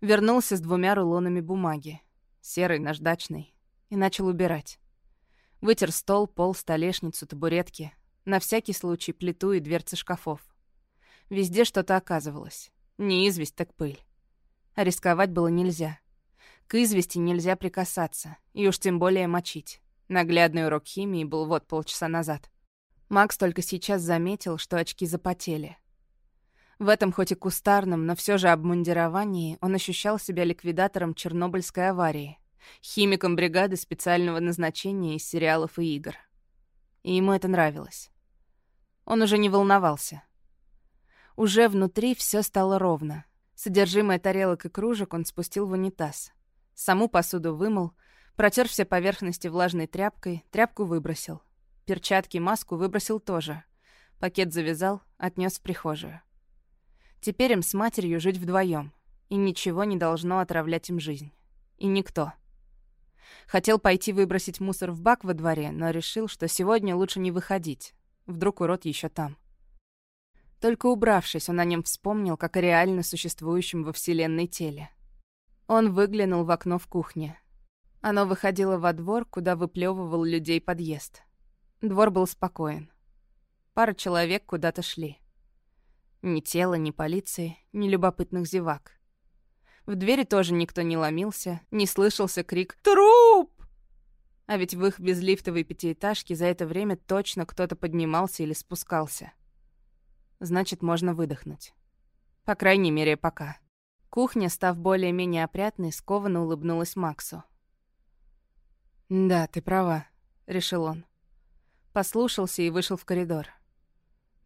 вернулся с двумя рулонами бумаги, серый, наждачный, и начал убирать. Вытер стол, пол, столешницу, табуретки, на всякий случай плиту и дверцы шкафов. Везде что-то оказывалось. Не известь, так пыль. А рисковать было нельзя. К извести нельзя прикасаться, и уж тем более мочить. Наглядный урок химии был вот полчаса назад. Макс только сейчас заметил, что очки запотели. В этом хоть и кустарном, но все же обмундировании он ощущал себя ликвидатором Чернобыльской аварии, химиком бригады специального назначения из сериалов и игр. И ему это нравилось. Он уже не волновался. Уже внутри все стало ровно. Содержимое тарелок и кружек он спустил в унитаз. Саму посуду вымыл, протер все поверхности влажной тряпкой, тряпку выбросил. Перчатки маску выбросил тоже. Пакет завязал, отнес в прихожую. Теперь им с матерью жить вдвоем, и ничего не должно отравлять им жизнь. И никто. Хотел пойти выбросить мусор в бак во дворе, но решил, что сегодня лучше не выходить. Вдруг урод еще там. Только убравшись, он о нем вспомнил, как о реально существующем во Вселенной теле. Он выглянул в окно в кухне. Оно выходило во двор, куда выплевывал людей подъезд. Двор был спокоен. Пара человек куда-то шли. Ни тела, ни полиции, ни любопытных зевак. В двери тоже никто не ломился, не слышался крик «Труп!». А ведь в их безлифтовой пятиэтажке за это время точно кто-то поднимался или спускался. Значит, можно выдохнуть. По крайней мере, пока. Кухня, став более-менее опрятной, скованно улыбнулась Максу. «Да, ты права», — решил он. Послушался и вышел в коридор.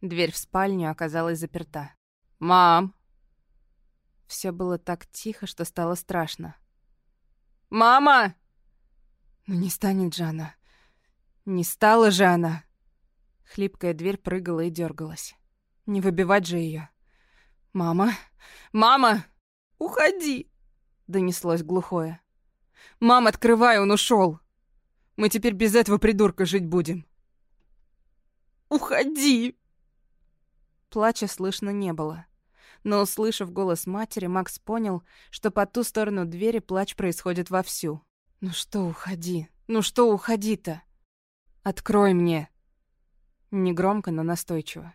Дверь в спальню оказалась заперта. «Мам!» Все было так тихо, что стало страшно. «Мама!» «Ну не станет же она. Не стала же она!» Хлипкая дверь прыгала и дергалась. Не выбивать же ее. «Мама! Мама! Уходи!» Донеслось глухое. «Мам, открывай, он ушел! Мы теперь без этого придурка жить будем!» «Уходи!» Плача слышно не было. Но, услышав голос матери, Макс понял, что по ту сторону двери плач происходит вовсю. «Ну что, уходи? Ну что, уходи-то? Открой мне!» Негромко, но настойчиво.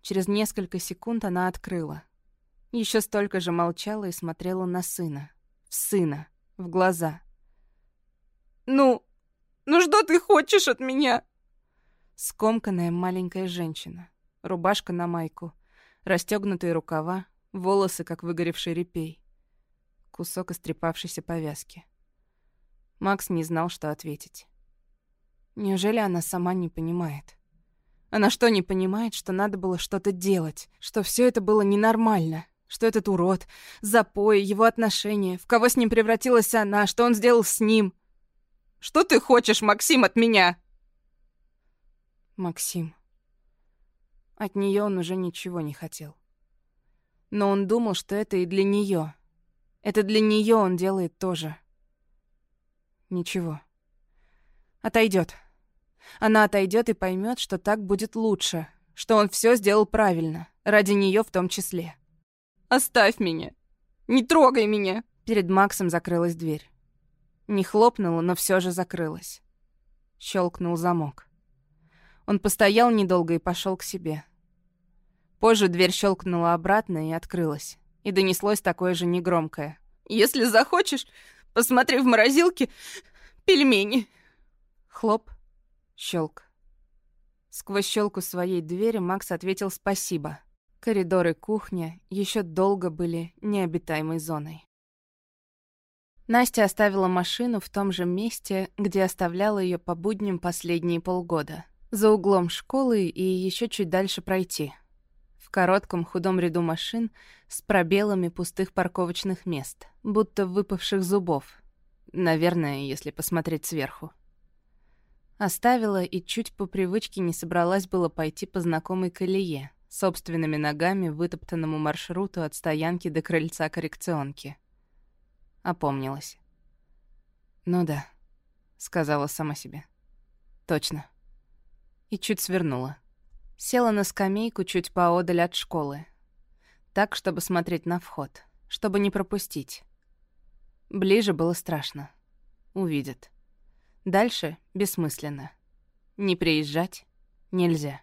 Через несколько секунд она открыла. Еще столько же молчала и смотрела на сына. В сына. В глаза. «Ну, ну что ты хочешь от меня?» Скомканная маленькая женщина. Рубашка на майку. Расстегнутые рукава. Волосы, как выгоревший репей. Кусок истрепавшейся повязки. Макс не знал, что ответить. Неужели она сама не понимает? Она что, не понимает, что надо было что-то делать? Что все это было ненормально? Что этот урод, запой, его отношения, в кого с ним превратилась она, что он сделал с ним? Что ты хочешь, Максим, от меня? Максим. От нее он уже ничего не хотел. Но он думал, что это и для нее. Это для нее он делает тоже. Ничего. Отойдет. Она отойдет и поймет, что так будет лучше, что он все сделал правильно, ради нее в том числе. «Оставь меня! Не трогай меня!» Перед Максом закрылась дверь. Не хлопнула, но все же закрылась. Щелкнул замок. Он постоял недолго и пошел к себе. Позже дверь щелкнула обратно и открылась. И донеслось такое же негромкое. «Если захочешь, посмотри в морозилке пельмени». Хлоп. Щелк. Сквозь щелку своей двери Макс ответил «спасибо». Коридоры кухня еще долго были необитаемой зоной. Настя оставила машину в том же месте, где оставляла ее по будням последние полгода. За углом школы и еще чуть дальше пройти. В коротком худом ряду машин с пробелами пустых парковочных мест, будто выпавших зубов. Наверное, если посмотреть сверху. Оставила и чуть по привычке не собралась было пойти по знакомой колее, собственными ногами вытоптанному маршруту от стоянки до крыльца коррекционки. Опомнилась. «Ну да», — сказала сама себе. «Точно». И чуть свернула. Села на скамейку чуть поодаль от школы. Так, чтобы смотреть на вход, чтобы не пропустить. Ближе было страшно. Увидят. Дальше бессмысленно. Не приезжать нельзя.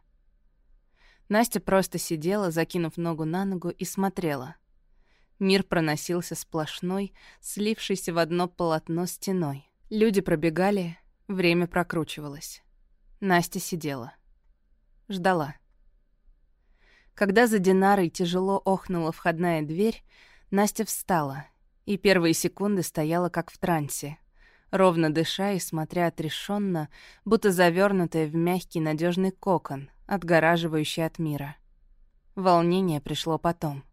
Настя просто сидела, закинув ногу на ногу, и смотрела. Мир проносился сплошной, слившийся в одно полотно стеной. Люди пробегали, время прокручивалось. Настя сидела. Ждала. Когда за Динарой тяжело охнула входная дверь, Настя встала и первые секунды стояла как в трансе, ровно дыша и смотря отрешенно, будто завернутая в мягкий надежный кокон, отгораживающий от мира. Волнение пришло потом.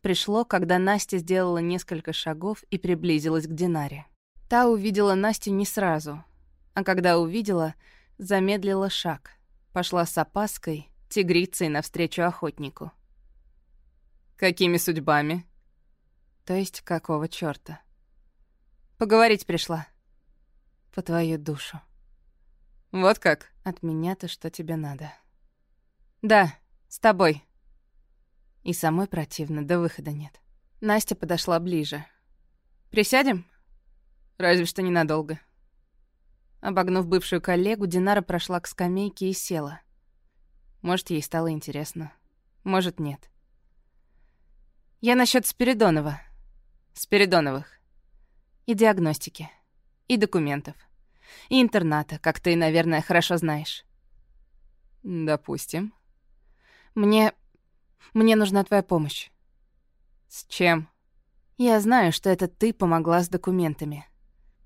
Пришло, когда Настя сделала несколько шагов и приблизилась к Динаре. Та увидела Настю не сразу, а когда увидела, замедлила шаг, пошла с опаской, тигрицей навстречу охотнику. «Какими судьбами?» «То есть какого чёрта?» «Поговорить пришла. По твою душу». «Вот как?» «От меня-то что тебе надо?» «Да, с тобой». И самой противно, до выхода нет. Настя подошла ближе. «Присядем?» «Разве что ненадолго». Обогнув бывшую коллегу, Динара прошла к скамейке и села. Может, ей стало интересно. Может, нет. Я насчет Спиридонова. Спиридоновых. И диагностики. И документов. И интерната, как ты, наверное, хорошо знаешь. Допустим. Мне... Мне нужна твоя помощь. С чем? Я знаю, что это ты помогла с документами.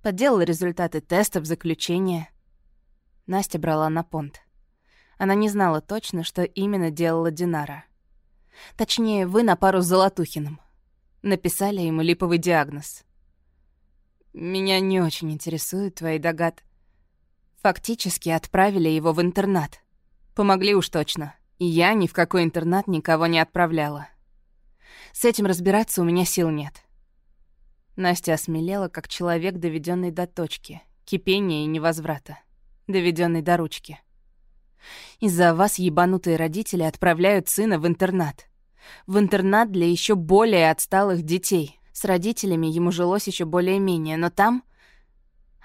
Подделала результаты тестов, заключения. Настя брала на понт. Она не знала точно, что именно делала Динара. Точнее, вы на пару с Золотухиным. Написали ему липовый диагноз. Меня не очень интересуют твои догад. Фактически отправили его в интернат. Помогли уж точно. И я ни в какой интернат никого не отправляла. С этим разбираться у меня сил нет. Настя осмелела, как человек, доведенный до точки, кипения и невозврата, доведенный до ручки. Из-за вас ебанутые родители отправляют сына в интернат. В интернат для еще более отсталых детей. С родителями ему жилось еще более-менее, но там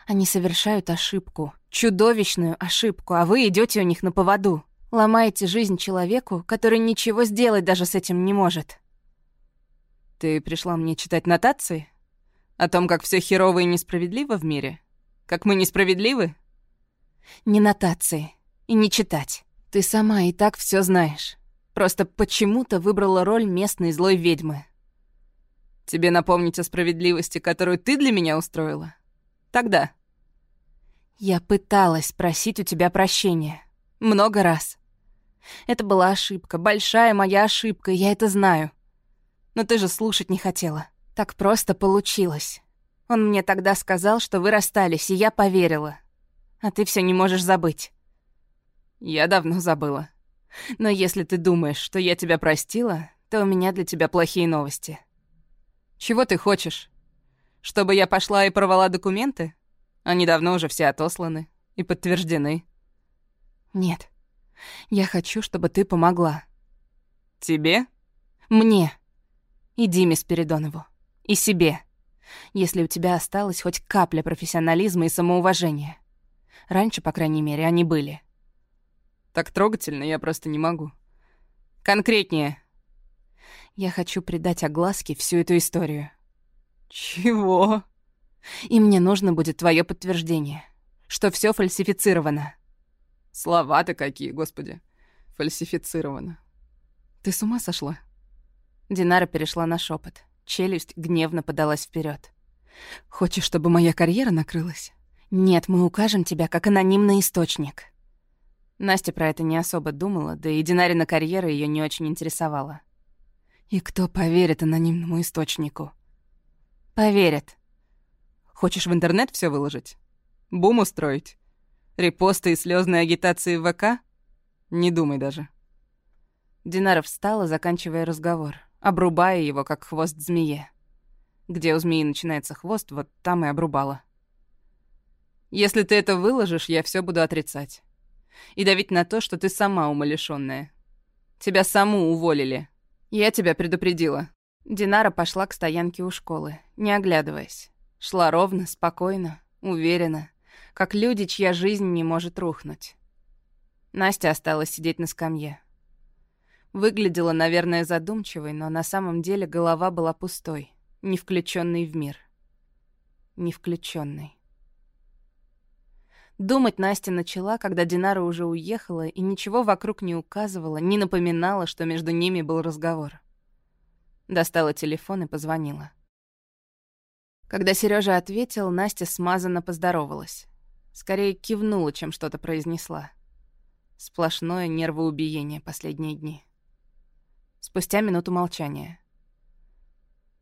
они совершают ошибку, чудовищную ошибку, а вы идете у них на поводу. Ломаете жизнь человеку, который ничего сделать даже с этим не может. Ты пришла мне читать нотации? О том, как все херово и несправедливо в мире? Как мы несправедливы? Не нотации. И не читать. Ты сама и так все знаешь. Просто почему-то выбрала роль местной злой ведьмы. Тебе напомнить о справедливости, которую ты для меня устроила? Тогда. Я пыталась просить у тебя прощения. Много раз. Это была ошибка, большая моя ошибка, я это знаю. Но ты же слушать не хотела. Так просто получилось. Он мне тогда сказал, что вы расстались, и я поверила. А ты все не можешь забыть. Я давно забыла. Но если ты думаешь, что я тебя простила, то у меня для тебя плохие новости. Чего ты хочешь? Чтобы я пошла и порвала документы? Они давно уже все отосланы и подтверждены. Нет. Я хочу, чтобы ты помогла. Тебе? Мне. И Диме Спиридонову. И себе. Если у тебя осталась хоть капля профессионализма и самоуважения. Раньше, по крайней мере, они были. Так трогательно, я просто не могу. Конкретнее. Я хочу придать огласке всю эту историю. Чего? И мне нужно будет твое подтверждение, что все фальсифицировано. Слова-то какие, господи. Фальсифицировано. Ты с ума сошла? Динара перешла на шепот. Челюсть гневно подалась вперед. «Хочешь, чтобы моя карьера накрылась?» «Нет, мы укажем тебя как анонимный источник». Настя про это не особо думала, да и Динарина карьера ее не очень интересовала. «И кто поверит анонимному источнику?» «Поверит». «Хочешь в интернет все выложить? Бум устроить? Репосты и слезные агитации в ВК? Не думай даже». Динара встала, заканчивая разговор обрубая его, как хвост змее. Где у змеи начинается хвост, вот там и обрубала. «Если ты это выложишь, я все буду отрицать. И давить на то, что ты сама умалишённая. Тебя саму уволили. Я тебя предупредила». Динара пошла к стоянке у школы, не оглядываясь. Шла ровно, спокойно, уверенно, как люди, чья жизнь не может рухнуть. Настя осталась сидеть на скамье. Выглядела, наверное, задумчивой, но на самом деле голова была пустой, не включенной в мир. Не включенной. Думать Настя начала, когда Динара уже уехала, и ничего вокруг не указывала, не напоминала, что между ними был разговор. Достала телефон и позвонила. Когда Сережа ответил, Настя смазанно поздоровалась. Скорее кивнула, чем что-то произнесла. Сплошное нервоубиение последние дни. Спустя минуту молчания.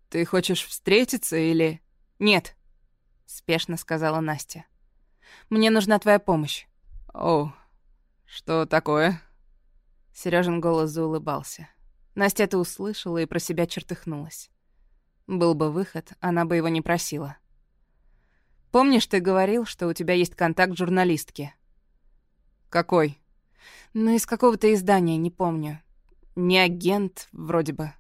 «Ты хочешь встретиться или...» «Нет», — спешно сказала Настя. «Мне нужна твоя помощь». «О, что такое?» Сережин голос заулыбался. Настя это услышала и про себя чертыхнулась. Был бы выход, она бы его не просила. «Помнишь, ты говорил, что у тебя есть контакт журналистки?» «Какой?» «Ну, из какого-то издания, не помню. Не агент, вроде бы».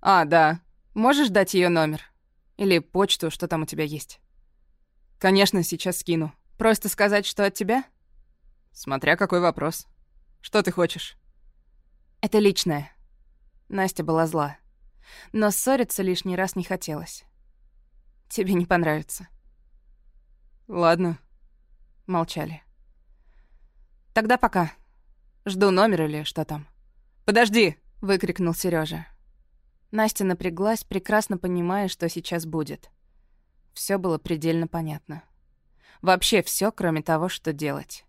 «А, да. Можешь дать ее номер? Или почту, что там у тебя есть?» «Конечно, сейчас скину. Просто сказать, что от тебя?» «Смотря какой вопрос. Что ты хочешь?» «Это личное». Настя была зла. Но ссориться лишний раз не хотелось. «Тебе не понравится». «Ладно». Молчали. «Тогда пока. Жду номер или что там». «Подожди!» — выкрикнул Сережа. Настя напряглась, прекрасно понимая, что сейчас будет. Все было предельно понятно. Вообще все, кроме того, что делать.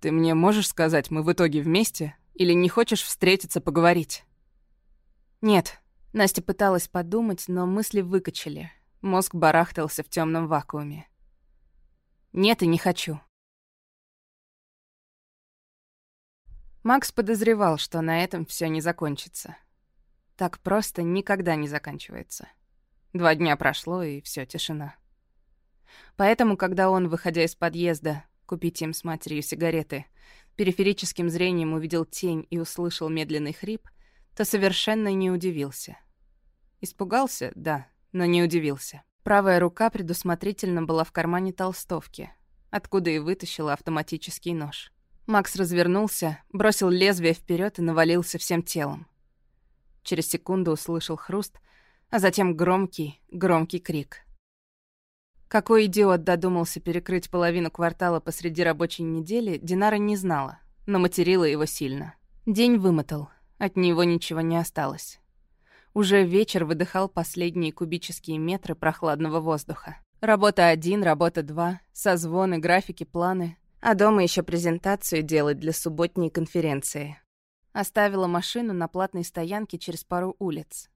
«Ты мне можешь сказать, мы в итоге вместе? Или не хочешь встретиться, поговорить?» «Нет». Настя пыталась подумать, но мысли выкачали. Мозг барахтался в темном вакууме. «Нет и не хочу». Макс подозревал, что на этом все не закончится. Так просто никогда не заканчивается. Два дня прошло, и все тишина. Поэтому, когда он, выходя из подъезда, купить им с матерью сигареты, периферическим зрением увидел тень и услышал медленный хрип, то совершенно не удивился. Испугался, да, но не удивился. Правая рука предусмотрительно была в кармане толстовки, откуда и вытащила автоматический нож. Макс развернулся, бросил лезвие вперед и навалился всем телом. Через секунду услышал хруст, а затем громкий, громкий крик. Какой идиот додумался перекрыть половину квартала посреди рабочей недели, Динара не знала, но материла его сильно. День вымотал, от него ничего не осталось. Уже вечер выдыхал последние кубические метры прохладного воздуха. Работа один, работа два, созвоны, графики, планы. А дома еще презентацию делать для субботней конференции. Оставила машину на платной стоянке через пару улиц.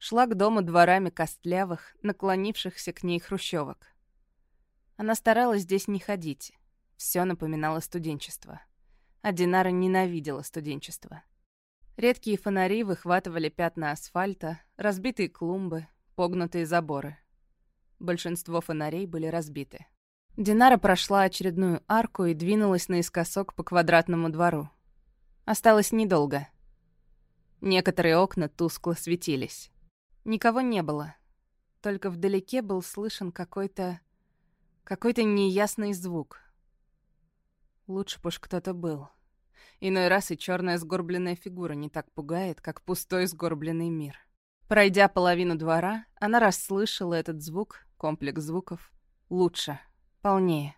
Шла к дому дворами костлявых, наклонившихся к ней хрущевок. Она старалась здесь не ходить. Все напоминало студенчество. А Динара ненавидела студенчество. Редкие фонари выхватывали пятна асфальта, разбитые клумбы, погнутые заборы. Большинство фонарей были разбиты. Динара прошла очередную арку и двинулась наискосок по квадратному двору. Осталось недолго. Некоторые окна тускло светились. Никого не было. Только вдалеке был слышен какой-то... какой-то неясный звук. Лучше бы кто-то был. Иной раз и черная сгорбленная фигура не так пугает, как пустой сгорбленный мир. Пройдя половину двора, она расслышала этот звук, комплекс звуков, лучше, полнее.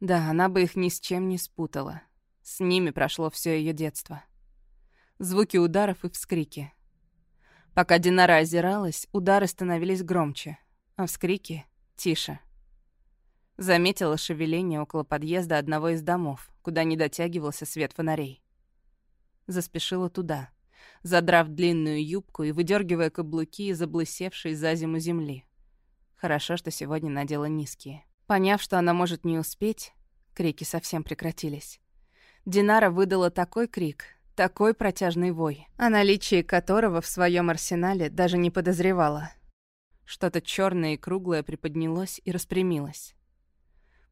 Да, она бы их ни с чем не спутала. С ними прошло все ее детство. Звуки ударов и вскрики. Пока Динара озиралась, удары становились громче, а вскрики — тише. Заметила шевеление около подъезда одного из домов, куда не дотягивался свет фонарей. Заспешила туда, задрав длинную юбку и выдергивая каблуки из облысевшей за зиму земли. Хорошо, что сегодня надела низкие. Поняв, что она может не успеть, крики совсем прекратились. Динара выдала такой крик, такой протяжный вой, о наличии которого в своем арсенале даже не подозревала. Что-то черное и круглое приподнялось и распрямилось.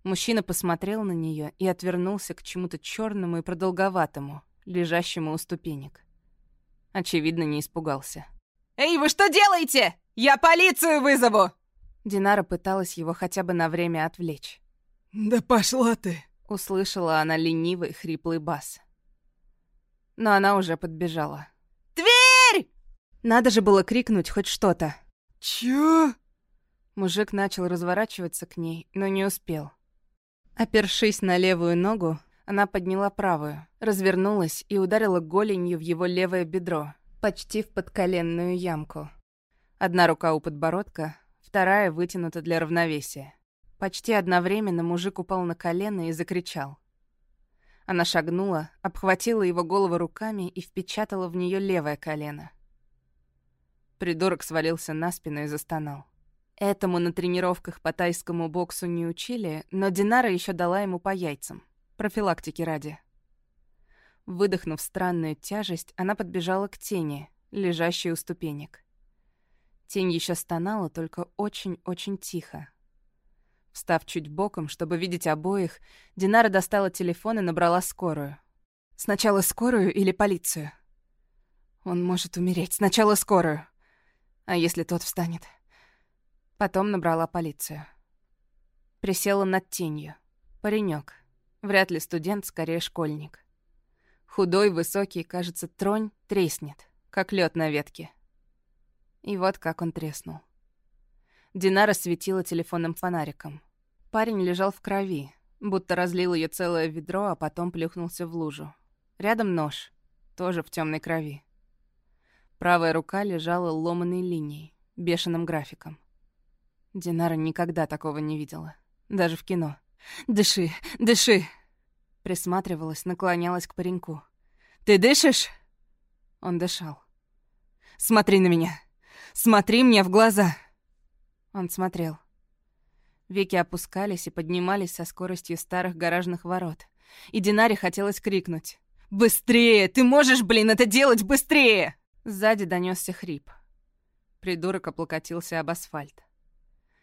Мужчина посмотрел на нее и отвернулся к чему-то черному и продолговатому, лежащему у ступенек. Очевидно, не испугался. «Эй, вы что делаете? Я полицию вызову!» Динара пыталась его хотя бы на время отвлечь. «Да пошла ты!» Услышала она ленивый, хриплый бас. Но она уже подбежала. «Дверь!» Надо же было крикнуть хоть что-то. «Чё?» Мужик начал разворачиваться к ней, но не успел. Опершись на левую ногу, она подняла правую, развернулась и ударила голенью в его левое бедро, почти в подколенную ямку. Одна рука у подбородка, вторая вытянута для равновесия. Почти одновременно мужик упал на колено и закричал. Она шагнула, обхватила его голову руками и впечатала в нее левое колено. Придурок свалился на спину и застонал. Этому на тренировках по тайскому боксу не учили, но Динара еще дала ему по яйцам. Профилактики ради. Выдохнув странную тяжесть, она подбежала к тени, лежащей у ступенек. Тень еще стонала, только очень-очень тихо. Встав чуть боком, чтобы видеть обоих, Динара достала телефон и набрала скорую. Сначала скорую или полицию? Он может умереть. Сначала скорую. А если тот встанет? Потом набрала полицию. Присела над тенью. Паренек. Вряд ли студент, скорее школьник. Худой, высокий, кажется, тронь треснет, как лед на ветке. И вот как он треснул. Динара светила телефонным фонариком. Парень лежал в крови, будто разлил ее целое ведро, а потом плюхнулся в лужу. Рядом нож, тоже в темной крови. Правая рука лежала ломаной линией, бешеным графиком. Динара никогда такого не видела. Даже в кино. «Дыши, дыши!» Присматривалась, наклонялась к пареньку. «Ты дышишь?» Он дышал. «Смотри на меня! Смотри мне в глаза!» Он смотрел. Веки опускались и поднимались со скоростью старых гаражных ворот. И Динаре хотелось крикнуть. «Быстрее! Ты можешь, блин, это делать быстрее!» Сзади донесся хрип. Придурок облокотился об асфальт.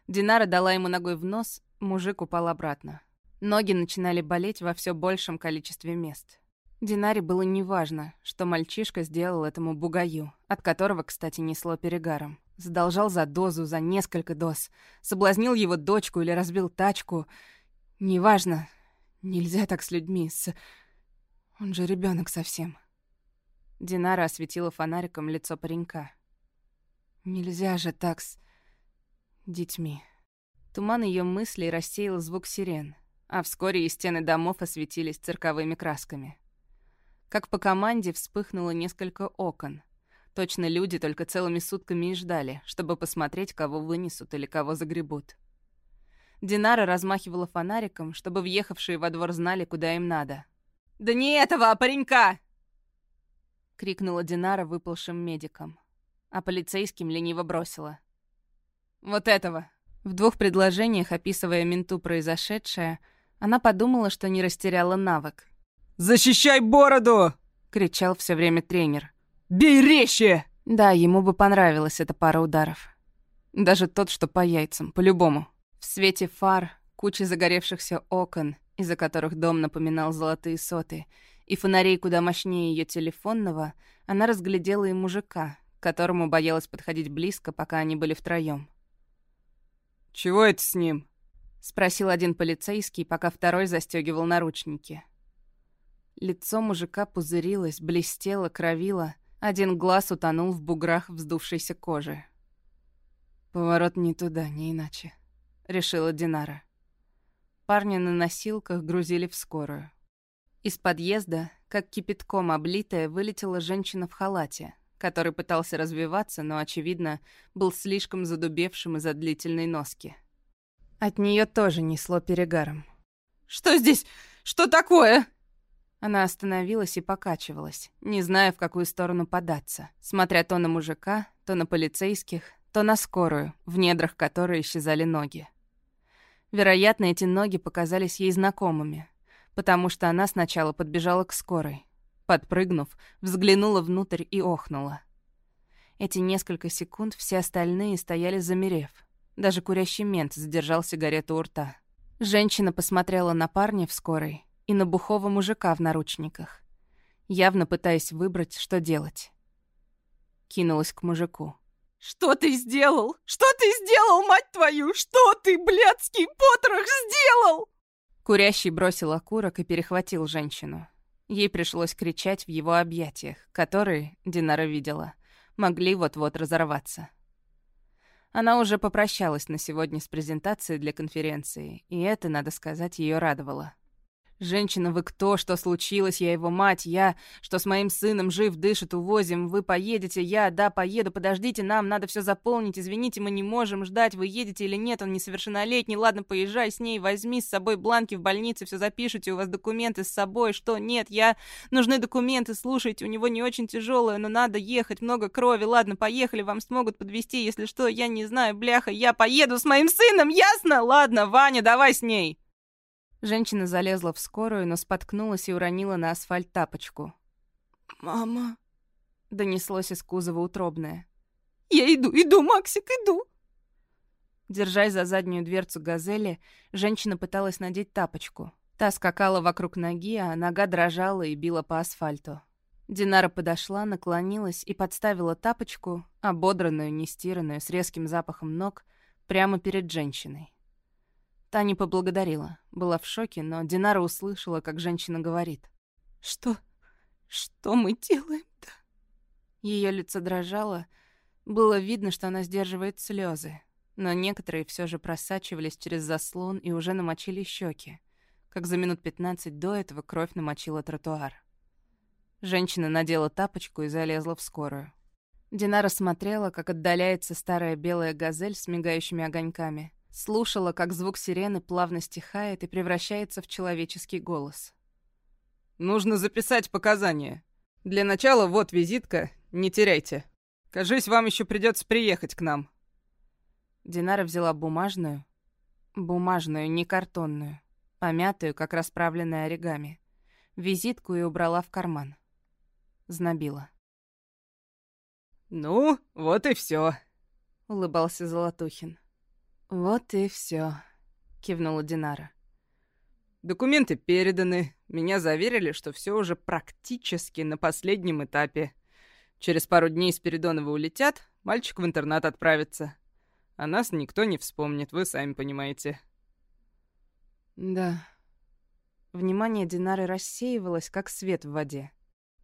Динара дала ему ногой в нос, мужик упал обратно. Ноги начинали болеть во все большем количестве мест. Динаре было неважно, что мальчишка сделал этому бугаю, от которого, кстати, несло перегаром. Задолжал за дозу, за несколько доз. Соблазнил его дочку или разбил тачку. Неважно. Нельзя так с людьми. С... Он же ребенок совсем. Динара осветила фонариком лицо паренька. Нельзя же так с... детьми. Туман ее мыслей рассеял звук сирен, а вскоре и стены домов осветились цирковыми красками. Как по команде вспыхнуло несколько окон, Точно люди только целыми сутками и ждали, чтобы посмотреть, кого вынесут или кого загребут. Динара размахивала фонариком, чтобы въехавшие во двор знали, куда им надо. «Да не этого, а паренька!» — крикнула Динара выпалшим медикам. А полицейским лениво бросила. «Вот этого!» В двух предложениях, описывая менту произошедшее, она подумала, что не растеряла навык. «Защищай бороду!» — кричал все время тренер. «Бей резче!» Да, ему бы понравилась эта пара ударов. Даже тот, что по яйцам, по-любому. В свете фар, кучи загоревшихся окон, из-за которых дом напоминал золотые соты, и фонарей куда мощнее ее телефонного, она разглядела и мужика, к которому боялась подходить близко, пока они были втроем. «Чего это с ним?» — спросил один полицейский, пока второй застегивал наручники. Лицо мужика пузырилось, блестело, кровило — один глаз утонул в буграх вздувшейся кожи. «Поворот не туда, не иначе», — решила Динара. Парня на носилках грузили в скорую. Из подъезда, как кипятком облитая, вылетела женщина в халате, который пытался развиваться, но, очевидно, был слишком задубевшим из-за длительной носки. От нее тоже несло перегаром. «Что здесь? Что такое?» Она остановилась и покачивалась, не зная, в какую сторону податься, смотря то на мужика, то на полицейских, то на скорую, в недрах которой исчезали ноги. Вероятно, эти ноги показались ей знакомыми, потому что она сначала подбежала к скорой. Подпрыгнув, взглянула внутрь и охнула. Эти несколько секунд все остальные стояли замерев. Даже курящий мент задержал сигарету у рта. Женщина посмотрела на парня в скорой и на бухого мужика в наручниках, явно пытаясь выбрать, что делать. Кинулась к мужику. «Что ты сделал? Что ты сделал, мать твою? Что ты, блядский потрох, сделал?» Курящий бросил окурок и перехватил женщину. Ей пришлось кричать в его объятиях, которые, Динара видела, могли вот-вот разорваться. Она уже попрощалась на сегодня с презентацией для конференции, и это, надо сказать, ее радовало. «Женщина, вы кто? Что случилось? Я его мать. Я, что с моим сыном жив, дышит, увозим. Вы поедете? Я, да, поеду. Подождите, нам надо все заполнить. Извините, мы не можем ждать. Вы едете или нет? Он несовершеннолетний. Ладно, поезжай с ней. Возьми с собой бланки в больнице. Все запишите. У вас документы с собой. Что? Нет, я... Нужны документы. Слушайте, у него не очень тяжелое, но надо ехать. Много крови. Ладно, поехали. Вам смогут подвести. Если что, я не знаю. Бляха, я поеду с моим сыном. Ясно? Ладно, Ваня, давай с ней. Женщина залезла в скорую, но споткнулась и уронила на асфальт тапочку. «Мама...» — донеслось из кузова утробное. «Я иду, иду, Максик, иду!» Держась за заднюю дверцу «Газели», женщина пыталась надеть тапочку. Та скакала вокруг ноги, а нога дрожала и била по асфальту. Динара подошла, наклонилась и подставила тапочку, ободранную, нестиранную, с резким запахом ног, прямо перед женщиной. Та не поблагодарила. Была в шоке, но Динара услышала, как женщина говорит. «Что? Что мы делаем-то?» Ее лицо дрожало. Было видно, что она сдерживает слезы, но некоторые все же просачивались через заслон и уже намочили щеки, как за минут пятнадцать до этого кровь намочила тротуар. Женщина надела тапочку и залезла в скорую. Динара смотрела, как отдаляется старая белая газель с мигающими огоньками — Слушала, как звук сирены плавно стихает и превращается в человеческий голос. «Нужно записать показания. Для начала вот визитка, не теряйте. Кажись, вам еще придется приехать к нам». Динара взяла бумажную, бумажную, не картонную, помятую, как расправленная оригами, визитку и убрала в карман. Знобила. «Ну, вот и все, улыбался Золотухин. «Вот и все, кивнула Динара. «Документы переданы. Меня заверили, что все уже практически на последнем этапе. Через пару дней Спиридоновы улетят, мальчик в интернат отправится. А нас никто не вспомнит, вы сами понимаете». «Да». Внимание Динары рассеивалось, как свет в воде.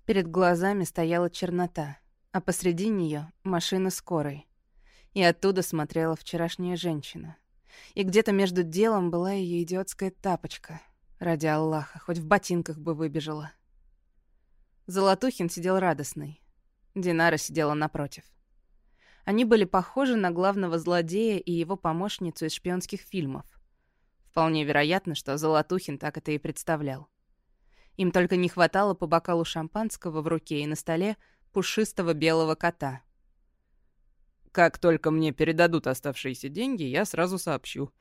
Перед глазами стояла чернота, а посреди нее машина скорой. И оттуда смотрела вчерашняя женщина. И где-то между делом была ее идиотская тапочка. Ради Аллаха, хоть в ботинках бы выбежала. Золотухин сидел радостный. Динара сидела напротив. Они были похожи на главного злодея и его помощницу из шпионских фильмов. Вполне вероятно, что Золотухин так это и представлял. Им только не хватало по бокалу шампанского в руке и на столе пушистого белого кота — как только мне передадут оставшиеся деньги, я сразу сообщу.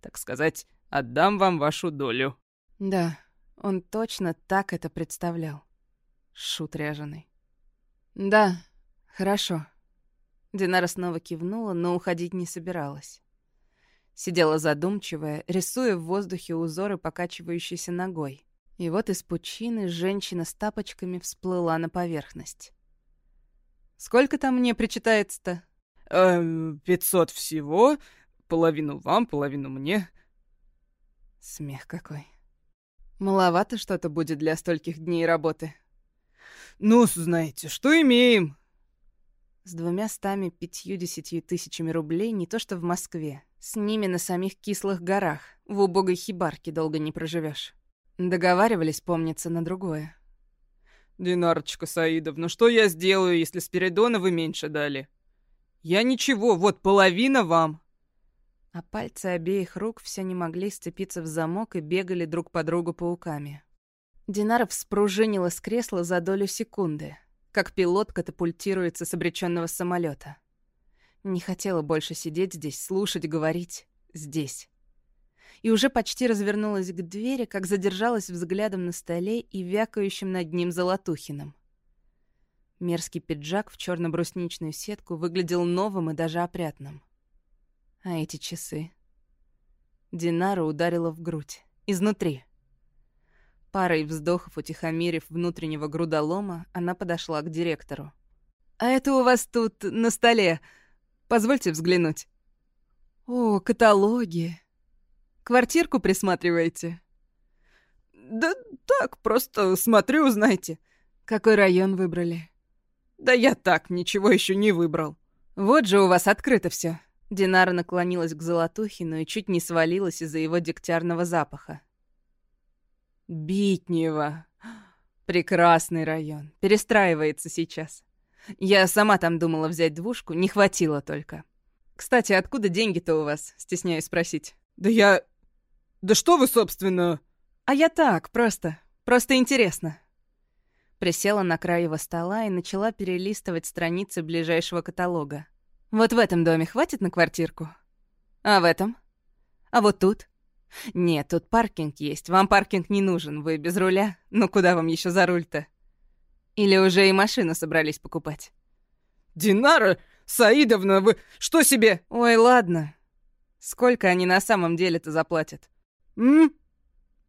Так сказать, отдам вам вашу долю». Да, он точно так это представлял. Шут ряженый. «Да, хорошо». Динара снова кивнула, но уходить не собиралась. Сидела задумчивая, рисуя в воздухе узоры, покачивающейся ногой. И вот из пучины женщина с тапочками всплыла на поверхность. «Сколько там мне причитается-то?» Эм, пятьсот всего. Половину вам, половину мне. Смех какой. Маловато что-то будет для стольких дней работы. Ну, знаете, что имеем? С двумя стами пятью-десятью тысячами рублей не то что в Москве. С ними на самих кислых горах. В убогой хибарке долго не проживешь. Договаривались, помнится, на другое. Динарочка Саидовна, что я сделаю, если Спиридона меньше дали? «Я ничего, вот половина вам». А пальцы обеих рук все не могли сцепиться в замок и бегали друг по другу пауками. Динара вспружинила с кресла за долю секунды, как пилот катапультируется с обреченного самолета. Не хотела больше сидеть здесь, слушать, говорить. Здесь. И уже почти развернулась к двери, как задержалась взглядом на столе и вякающим над ним Золотухиным. Мерзкий пиджак в черно брусничную сетку выглядел новым и даже опрятным. А эти часы... Динара ударила в грудь. Изнутри. Парой вздохов утихомирив внутреннего грудолома, она подошла к директору. «А это у вас тут на столе. Позвольте взглянуть». «О, каталоги. Квартирку присматриваете?» «Да так, просто смотрю, знаете». «Какой район выбрали?» Да я так, ничего еще не выбрал. Вот же у вас открыто все. Динара наклонилась к Золотухину и чуть не свалилась из-за его дегтярного запаха. Битнево. Прекрасный район. Перестраивается сейчас. Я сама там думала взять двушку, не хватило только. Кстати, откуда деньги-то у вас, стесняюсь спросить? Да я... Да что вы, собственно... А я так, просто. Просто интересно. Присела на край его стола и начала перелистывать страницы ближайшего каталога. Вот в этом доме хватит на квартирку? А в этом? А вот тут? Нет, тут паркинг есть. Вам паркинг не нужен, вы без руля. Ну куда вам еще за руль-то? Или уже и машину собрались покупать? Динара Саидовна, вы что себе? Ой, ладно. Сколько они на самом деле-то заплатят? М?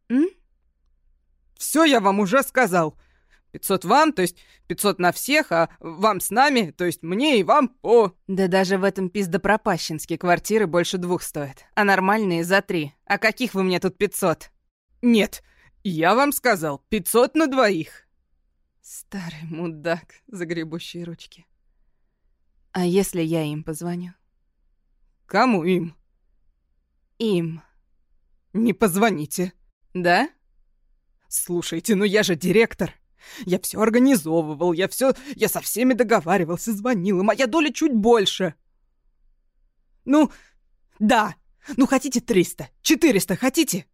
М? Все я вам уже сказал. 500 вам, то есть 500 на всех, а вам с нами, то есть мне и вам по... Да даже в этом пиздопропащенске квартиры больше двух стоят, а нормальные за три. А каких вы мне тут 500? Нет, я вам сказал, 500 на двоих. Старый мудак, загребущие ручки. А если я им позвоню? Кому им? Им. Не позвоните. Да? Слушайте, ну я же директор. Я все организовывал, я все, я со всеми договаривался, звонил, и моя доля чуть больше. Ну, да. Ну, хотите 300, 400, хотите?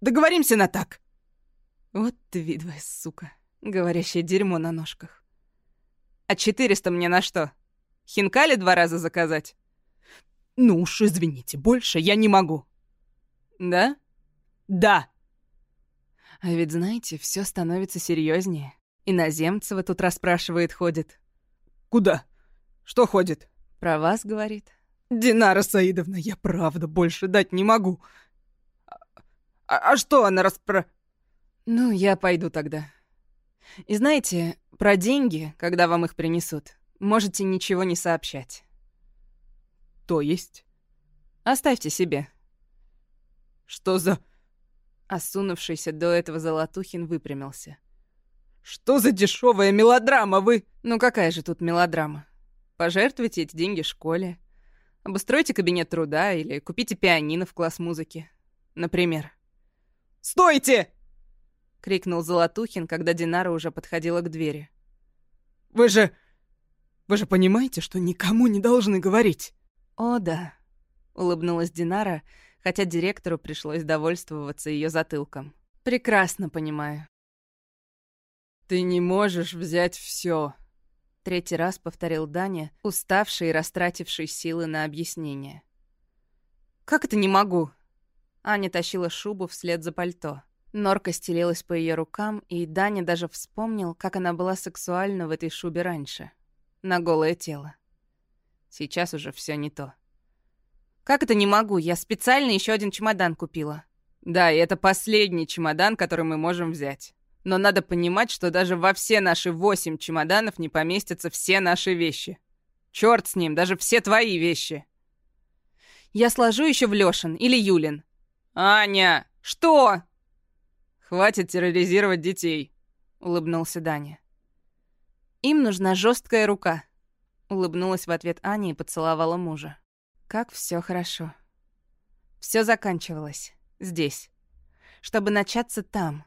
Договоримся на так. Вот ты видвая, сука, говорящее дерьмо на ножках. А 400 мне на что? Хинкали два раза заказать? Ну уж извините, больше я не могу. Да? Да. А ведь, знаете, все становится серьезнее. Иноземцева тут расспрашивает, ходит. Куда? Что ходит? Про вас говорит. Динара Саидовна, я правда больше дать не могу. А, а что она распро... Ну, я пойду тогда. И знаете, про деньги, когда вам их принесут, можете ничего не сообщать. То есть? Оставьте себе. Что за... Осунувшийся до этого Золотухин выпрямился. «Что за дешевая мелодрама вы?» «Ну какая же тут мелодрама? Пожертвуйте эти деньги школе. Обустройте кабинет труда или купите пианино в класс музыки. Например». «Стойте!» — крикнул Золотухин, когда Динара уже подходила к двери. «Вы же... вы же понимаете, что никому не должны говорить?» «О, да», — улыбнулась Динара, — хотя директору пришлось довольствоваться ее затылком. «Прекрасно понимаю». «Ты не можешь взять все, третий раз повторил Даня, уставший и растративший силы на объяснение. «Как это не могу?» Аня тащила шубу вслед за пальто. Норка стелилась по ее рукам, и Даня даже вспомнил, как она была сексуальна в этой шубе раньше. На голое тело. Сейчас уже все не то. «Как это не могу? Я специально еще один чемодан купила». «Да, и это последний чемодан, который мы можем взять. Но надо понимать, что даже во все наши восемь чемоданов не поместятся все наши вещи. Черт с ним, даже все твои вещи». «Я сложу еще в Лешин или Юлин». «Аня! Что?» «Хватит терроризировать детей», — улыбнулся Даня. «Им нужна жесткая рука», — улыбнулась в ответ Аня и поцеловала мужа. Как все хорошо. Все заканчивалось здесь, чтобы начаться там,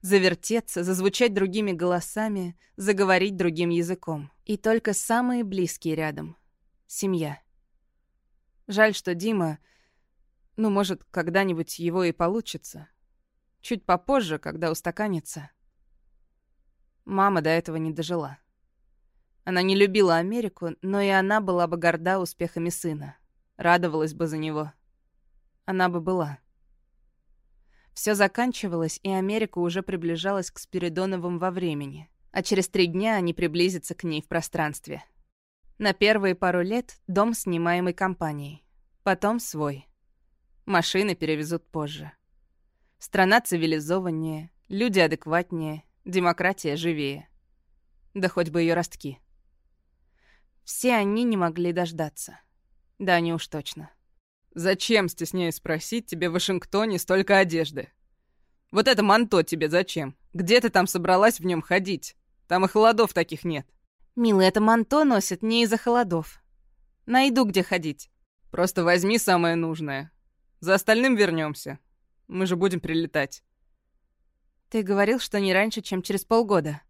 завертеться, зазвучать другими голосами, заговорить другим языком. И только самые близкие рядом. Семья. Жаль, что Дима... Ну, может, когда-нибудь его и получится. Чуть попозже, когда устаканится. Мама до этого не дожила. Она не любила Америку, но и она была бы горда успехами сына радовалась бы за него. Она бы была. Все заканчивалось, и Америка уже приближалась к Спиридоновым во времени, а через три дня они приблизятся к ней в пространстве. На первые пару лет дом снимаемой компанией, потом свой. Машины перевезут позже. Страна цивилизованнее, люди адекватнее, демократия живее. Да хоть бы ее ростки. Все они не могли дождаться. Да, не уж точно. Зачем, стесняюсь спросить, тебе в Вашингтоне столько одежды? Вот это манто тебе зачем? Где ты там собралась в нем ходить? Там и холодов таких нет. Милый, это манто носят не из-за холодов. Найду, где ходить. Просто возьми самое нужное. За остальным вернемся. Мы же будем прилетать. Ты говорил, что не раньше, чем через полгода.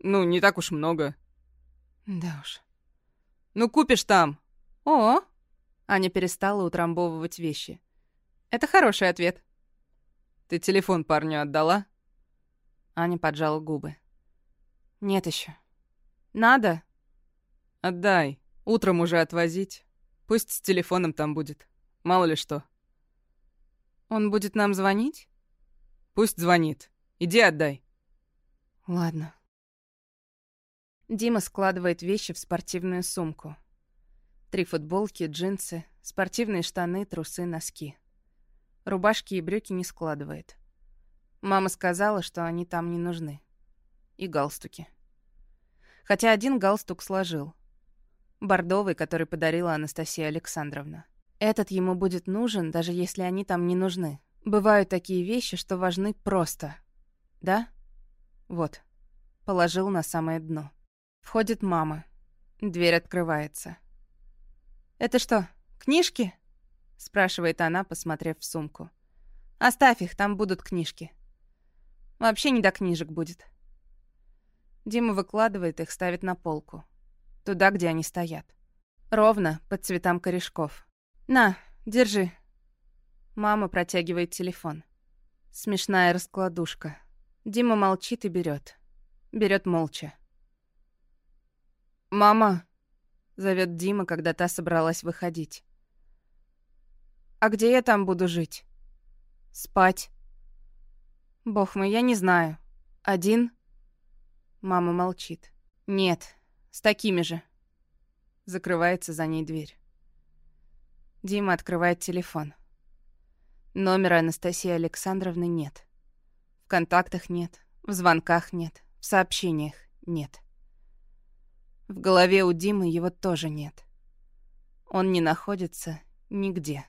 Ну, не так уж много. Да уж. Ну, купишь там. О! Аня перестала утрамбовывать вещи. Это хороший ответ. Ты телефон парню отдала? Аня поджала губы. Нет еще. Надо? Отдай. Утром уже отвозить. Пусть с телефоном там будет. Мало ли что. Он будет нам звонить? Пусть звонит. Иди отдай. Ладно. Дима складывает вещи в спортивную сумку. Три футболки, джинсы, спортивные штаны, трусы, носки. Рубашки и брюки не складывает. Мама сказала, что они там не нужны. И галстуки. Хотя один галстук сложил. Бордовый, который подарила Анастасия Александровна. Этот ему будет нужен, даже если они там не нужны. Бывают такие вещи, что важны просто. Да? Вот. Положил на самое дно. Входит мама. Дверь открывается. «Это что, книжки?» Спрашивает она, посмотрев в сумку. «Оставь их, там будут книжки». «Вообще не до книжек будет». Дима выкладывает их, ставит на полку. Туда, где они стоят. Ровно, под цветам корешков. «На, держи». Мама протягивает телефон. Смешная раскладушка. Дима молчит и берет. Берет молча. «Мама!» — зовет Дима, когда та собралась выходить. «А где я там буду жить?» «Спать». «Бог мой, я не знаю. Один?» Мама молчит. «Нет, с такими же». Закрывается за ней дверь. Дима открывает телефон. Номера Анастасии Александровны нет. В контактах нет, в звонках нет, в сообщениях нет. В голове у Димы его тоже нет. Он не находится нигде.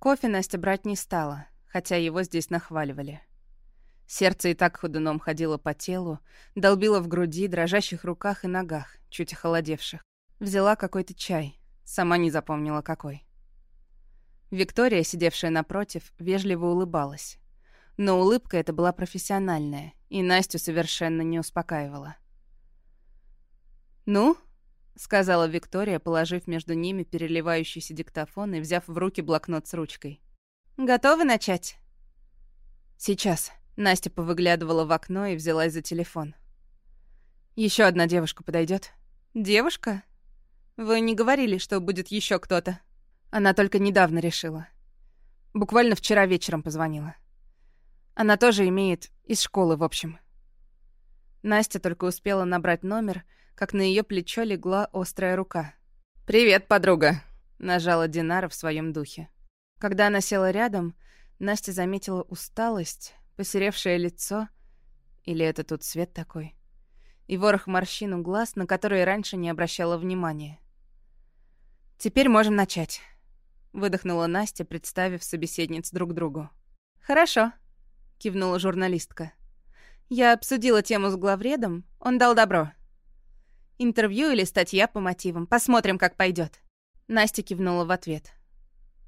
Кофе Настя брать не стала, хотя его здесь нахваливали. Сердце и так ходуном ходило по телу, долбило в груди, дрожащих руках и ногах, чуть охолодевших. Взяла какой-то чай, сама не запомнила какой. Виктория, сидевшая напротив, вежливо улыбалась. Но улыбка эта была профессиональная, и Настю совершенно не успокаивала. «Ну?» — сказала Виктория, положив между ними переливающийся диктофон и взяв в руки блокнот с ручкой. «Готовы начать?» «Сейчас». Настя повыглядывала в окно и взялась за телефон. Еще одна девушка подойдет. «Девушка? Вы не говорили, что будет еще кто-то?» Она только недавно решила. Буквально вчера вечером позвонила. Она тоже имеет из школы, в общем. Настя только успела набрать номер, как на ее плечо легла острая рука. «Привет, подруга!» — нажала Динара в своем духе. Когда она села рядом, Настя заметила усталость, посеревшее лицо, или это тут свет такой, и ворох морщин у глаз, на которые раньше не обращала внимания. «Теперь можем начать» выдохнула Настя, представив собеседниц друг другу. «Хорошо», — кивнула журналистка. «Я обсудила тему с главредом, он дал добро. Интервью или статья по мотивам, посмотрим, как пойдет. Настя кивнула в ответ.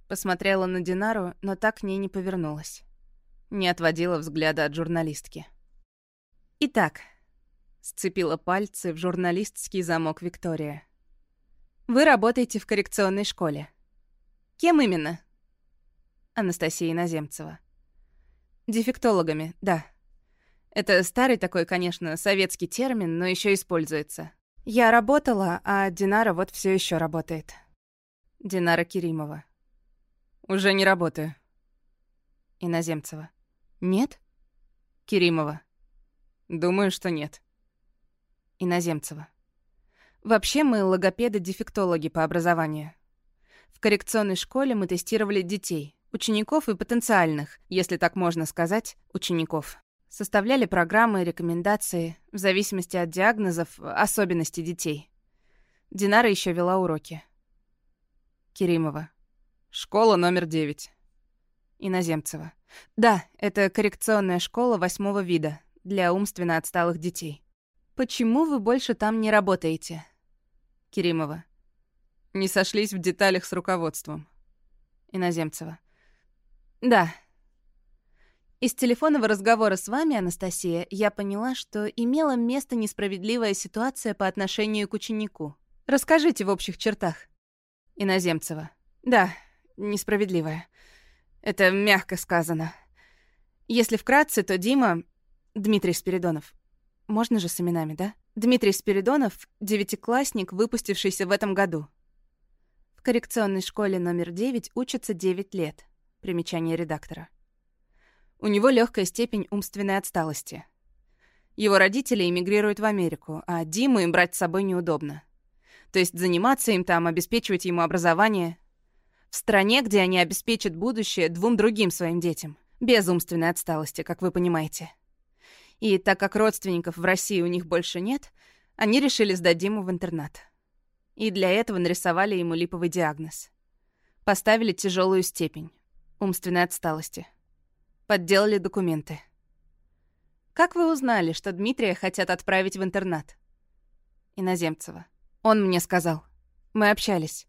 Посмотрела на Динару, но так к ней не повернулась. Не отводила взгляда от журналистки. «Итак», — сцепила пальцы в журналистский замок Виктория. «Вы работаете в коррекционной школе. Кем именно? Анастасия Иноземцева. Дефектологами, да. Это старый такой, конечно, советский термин, но еще используется. Я работала, а Динара вот все еще работает. Динара Керимова. Уже не работаю. Иноземцева. Нет? Керимова. Думаю, что нет. Иноземцева. Вообще мы логопеды-дефектологи по образованию. В коррекционной школе мы тестировали детей, учеников и потенциальных, если так можно сказать, учеников. Составляли программы и рекомендации в зависимости от диагнозов, особенностей детей. Динара еще вела уроки. Керимова. Школа номер девять. Иноземцева. Да, это коррекционная школа восьмого вида для умственно отсталых детей. Почему вы больше там не работаете? Керимова. Не сошлись в деталях с руководством. Иноземцева. Да. Из телефонного разговора с вами, Анастасия, я поняла, что имела место несправедливая ситуация по отношению к ученику. Расскажите в общих чертах. Иноземцева. Да, несправедливая. Это мягко сказано. Если вкратце, то Дима... Дмитрий Спиридонов. Можно же с именами, да? Дмитрий Спиридонов — девятиклассник, выпустившийся в этом году. В коррекционной школе номер 9 учится 9 лет. Примечание редактора. У него легкая степень умственной отсталости. Его родители эмигрируют в Америку, а Диму им брать с собой неудобно. То есть заниматься им там, обеспечивать ему образование. В стране, где они обеспечат будущее двум другим своим детям. Без умственной отсталости, как вы понимаете. И так как родственников в России у них больше нет, они решили сдать Диму в интернат. И для этого нарисовали ему липовый диагноз. Поставили тяжелую степень умственной отсталости. Подделали документы. Как вы узнали, что Дмитрия хотят отправить в интернат? Иноземцева. Он мне сказал. Мы общались.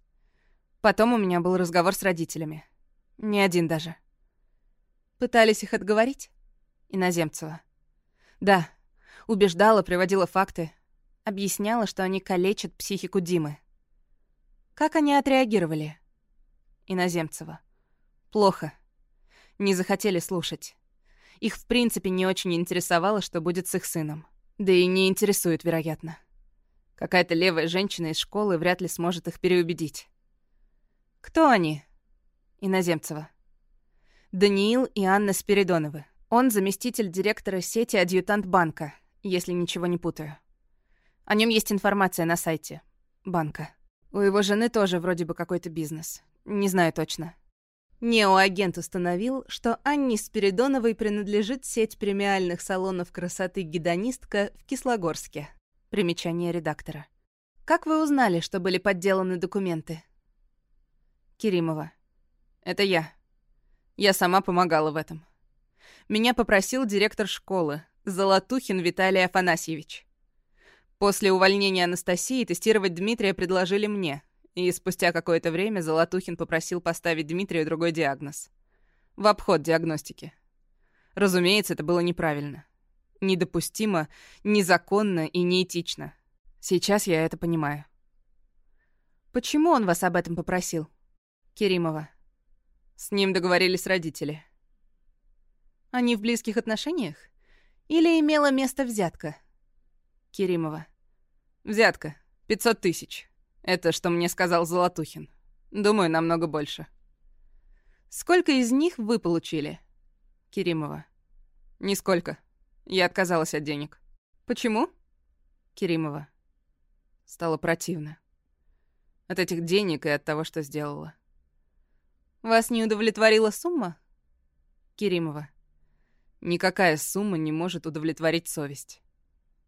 Потом у меня был разговор с родителями. Не один даже. Пытались их отговорить? Иноземцева. Да. Убеждала, приводила факты. Объясняла, что они калечат психику Димы. Как они отреагировали? Иноземцева. Плохо не захотели слушать. Их в принципе не очень интересовало, что будет с их сыном. Да и не интересует, вероятно. Какая-то левая женщина из школы вряд ли сможет их переубедить. Кто они? Иноземцева. Даниил и Анна Спиридоновы. Он заместитель директора сети «Адъютант банка», если ничего не путаю. О нем есть информация на сайте банка. У его жены тоже вроде бы какой-то бизнес. Не знаю точно. Неоагент установил, что Анне Спиридоновой принадлежит сеть премиальных салонов красоты «Гедонистка» в Кислогорске. Примечание редактора. Как вы узнали, что были подделаны документы? Керимова. Это я. Я сама помогала в этом. Меня попросил директор школы, Золотухин Виталий Афанасьевич. После увольнения Анастасии тестировать Дмитрия предложили мне, и спустя какое-то время Золотухин попросил поставить Дмитрию другой диагноз. В обход диагностики. Разумеется, это было неправильно. Недопустимо, незаконно и неэтично. Сейчас я это понимаю. Почему он вас об этом попросил? Керимова. С ним договорились родители. Они в близких отношениях? Или имела место взятка? Керимова. Взятка. 500 тысяч. Это что мне сказал Золотухин. Думаю, намного больше. Сколько из них вы получили? Керимова. Нисколько. Я отказалась от денег. Почему? Керимова. Стало противно. От этих денег и от того, что сделала. Вас не удовлетворила сумма? Керимова. Никакая сумма не может удовлетворить совесть.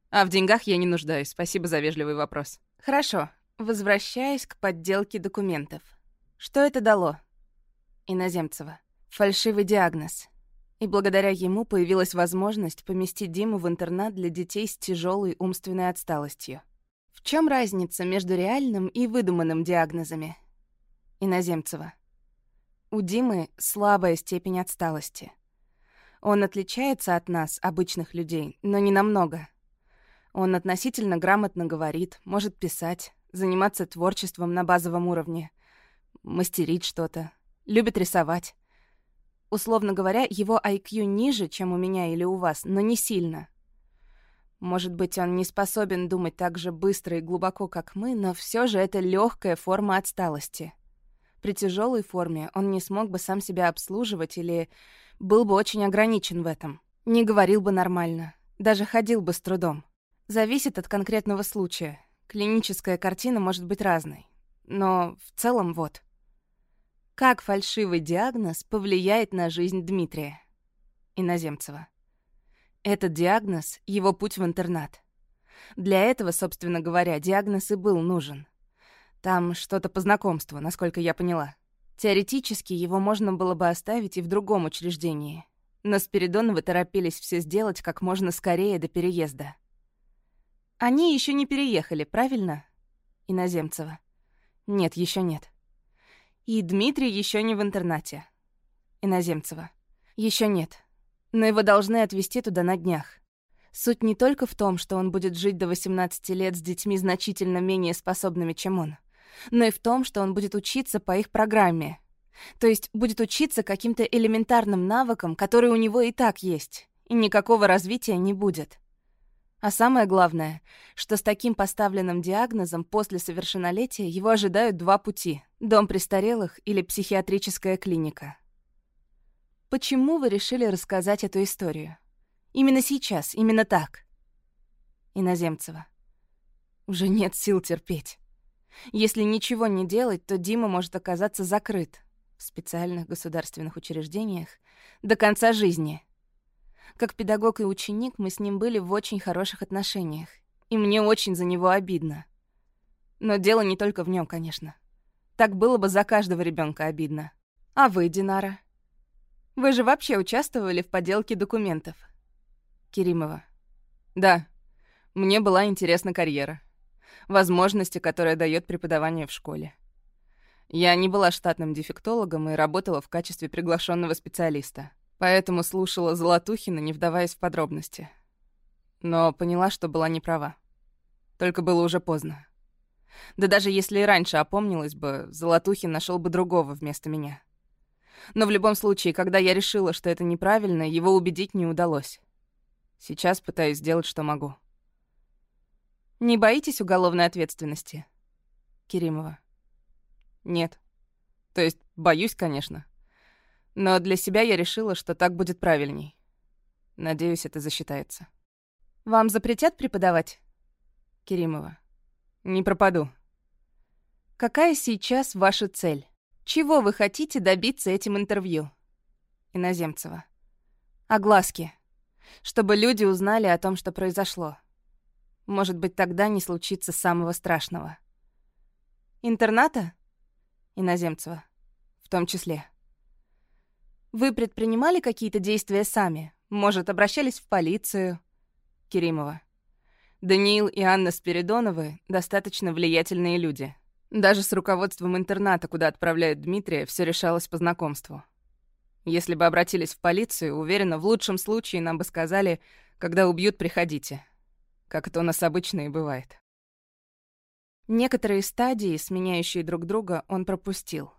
А в деньгах я не нуждаюсь. Спасибо за вежливый вопрос. Хорошо. Возвращаясь к подделке документов. Что это дало? Иноземцева. Фальшивый диагноз. И благодаря ему появилась возможность поместить Диму в интернат для детей с тяжелой умственной отсталостью. В чем разница между реальным и выдуманным диагнозами? Иноземцева. У Димы слабая степень отсталости. Он отличается от нас, обычных людей, но не намного. Он относительно грамотно говорит, может писать, заниматься творчеством на базовом уровне, мастерить что-то, любит рисовать. Условно говоря, его IQ ниже, чем у меня или у вас, но не сильно. Может быть, он не способен думать так же быстро и глубоко, как мы, но все же это легкая форма отсталости. При тяжелой форме он не смог бы сам себя обслуживать или был бы очень ограничен в этом. Не говорил бы нормально, даже ходил бы с трудом. Зависит от конкретного случая. Клиническая картина может быть разной. Но в целом вот. Как фальшивый диагноз повлияет на жизнь Дмитрия? Иноземцева. Этот диагноз — его путь в интернат. Для этого, собственно говоря, диагноз и был нужен. Там что-то по знакомству, насколько я поняла. Теоретически его можно было бы оставить и в другом учреждении. Но Спиридоновы торопились все сделать как можно скорее до переезда. Они еще не переехали, правильно? Иноземцева. Нет, еще нет. И Дмитрий еще не в интернате. Иноземцева. Еще нет. Но его должны отвезти туда на днях. Суть не только в том, что он будет жить до 18 лет с детьми значительно менее способными, чем он, но и в том, что он будет учиться по их программе. То есть будет учиться каким-то элементарным навыкам, которые у него и так есть, и никакого развития не будет. А самое главное, что с таким поставленным диагнозом после совершеннолетия его ожидают два пути — дом престарелых или психиатрическая клиника. Почему вы решили рассказать эту историю? Именно сейчас, именно так. Иноземцева. Уже нет сил терпеть. Если ничего не делать, то Дима может оказаться закрыт в специальных государственных учреждениях до конца жизни. Как педагог и ученик мы с ним были в очень хороших отношениях, и мне очень за него обидно. Но дело не только в нем, конечно. Так было бы за каждого ребенка обидно. А вы, Динара? Вы же вообще участвовали в подделке документов. Керимова. Да, мне была интересна карьера. Возможности, которые дает преподавание в школе. Я не была штатным дефектологом и работала в качестве приглашенного специалиста. Поэтому слушала Золотухина, не вдаваясь в подробности. Но поняла, что была не права. Только было уже поздно. Да даже если и раньше опомнилась бы, Золотухин нашел бы другого вместо меня. Но в любом случае, когда я решила, что это неправильно, его убедить не удалось. Сейчас пытаюсь сделать, что могу. Не боитесь уголовной ответственности? Керимова. Нет. То есть боюсь, конечно. Но для себя я решила, что так будет правильней. Надеюсь, это засчитается. Вам запретят преподавать? Керимова. Не пропаду. Какая сейчас ваша цель? Чего вы хотите добиться этим интервью? Иноземцева. Огласки чтобы люди узнали о том, что произошло. Может быть, тогда не случится самого страшного. Интерната? Иноземцева. В том числе. Вы предпринимали какие-то действия сами? Может, обращались в полицию? Керимова. Даниил и Анна Спиридоновы достаточно влиятельные люди. Даже с руководством интерната, куда отправляют Дмитрия, все решалось по знакомству. Если бы обратились в полицию, уверена, в лучшем случае нам бы сказали, когда убьют, приходите. Как это у нас обычно и бывает. Некоторые стадии, сменяющие друг друга, он пропустил.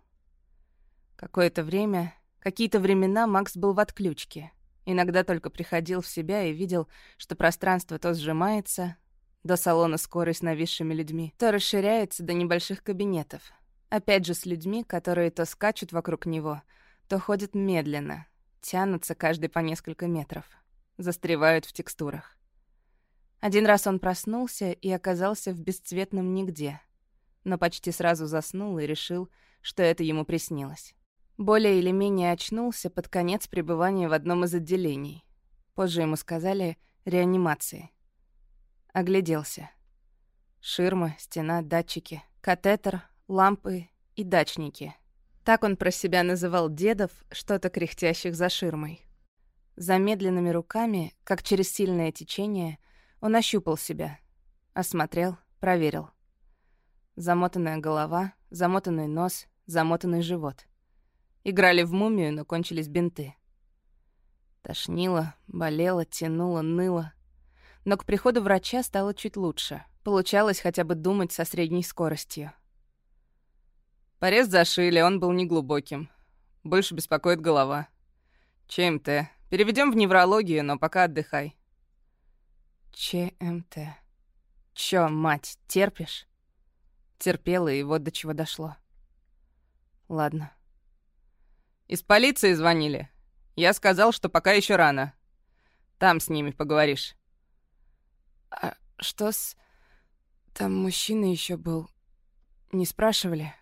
Какое-то время, какие-то времена Макс был в отключке. Иногда только приходил в себя и видел, что пространство то сжимается, до салона скорой с нависшими людьми, то расширяется до небольших кабинетов. Опять же с людьми, которые то скачут вокруг него — то ходят медленно, тянутся каждый по несколько метров, застревают в текстурах. Один раз он проснулся и оказался в бесцветном нигде, но почти сразу заснул и решил, что это ему приснилось. Более или менее очнулся под конец пребывания в одном из отделений. Позже ему сказали «реанимации». Огляделся. Ширма, стена, датчики, катетер, лампы и дачники — так он про себя называл дедов, что-то кряхтящих за ширмой. Замедленными руками, как через сильное течение, он ощупал себя. Осмотрел, проверил. Замотанная голова, замотанный нос, замотанный живот. Играли в мумию, но кончились бинты. Тошнило, болело, тянуло, ныло. Но к приходу врача стало чуть лучше. Получалось хотя бы думать со средней скоростью. Порез зашили, он был неглубоким. Больше беспокоит голова. ЧМТ. Переведем в неврологию, но пока отдыхай. ЧМТ. Чё, мать, терпишь? Терпела, и вот до чего дошло. Ладно. Из полиции звонили. Я сказал, что пока еще рано. Там с ними поговоришь. А что с... Там мужчина еще был. Не спрашивали?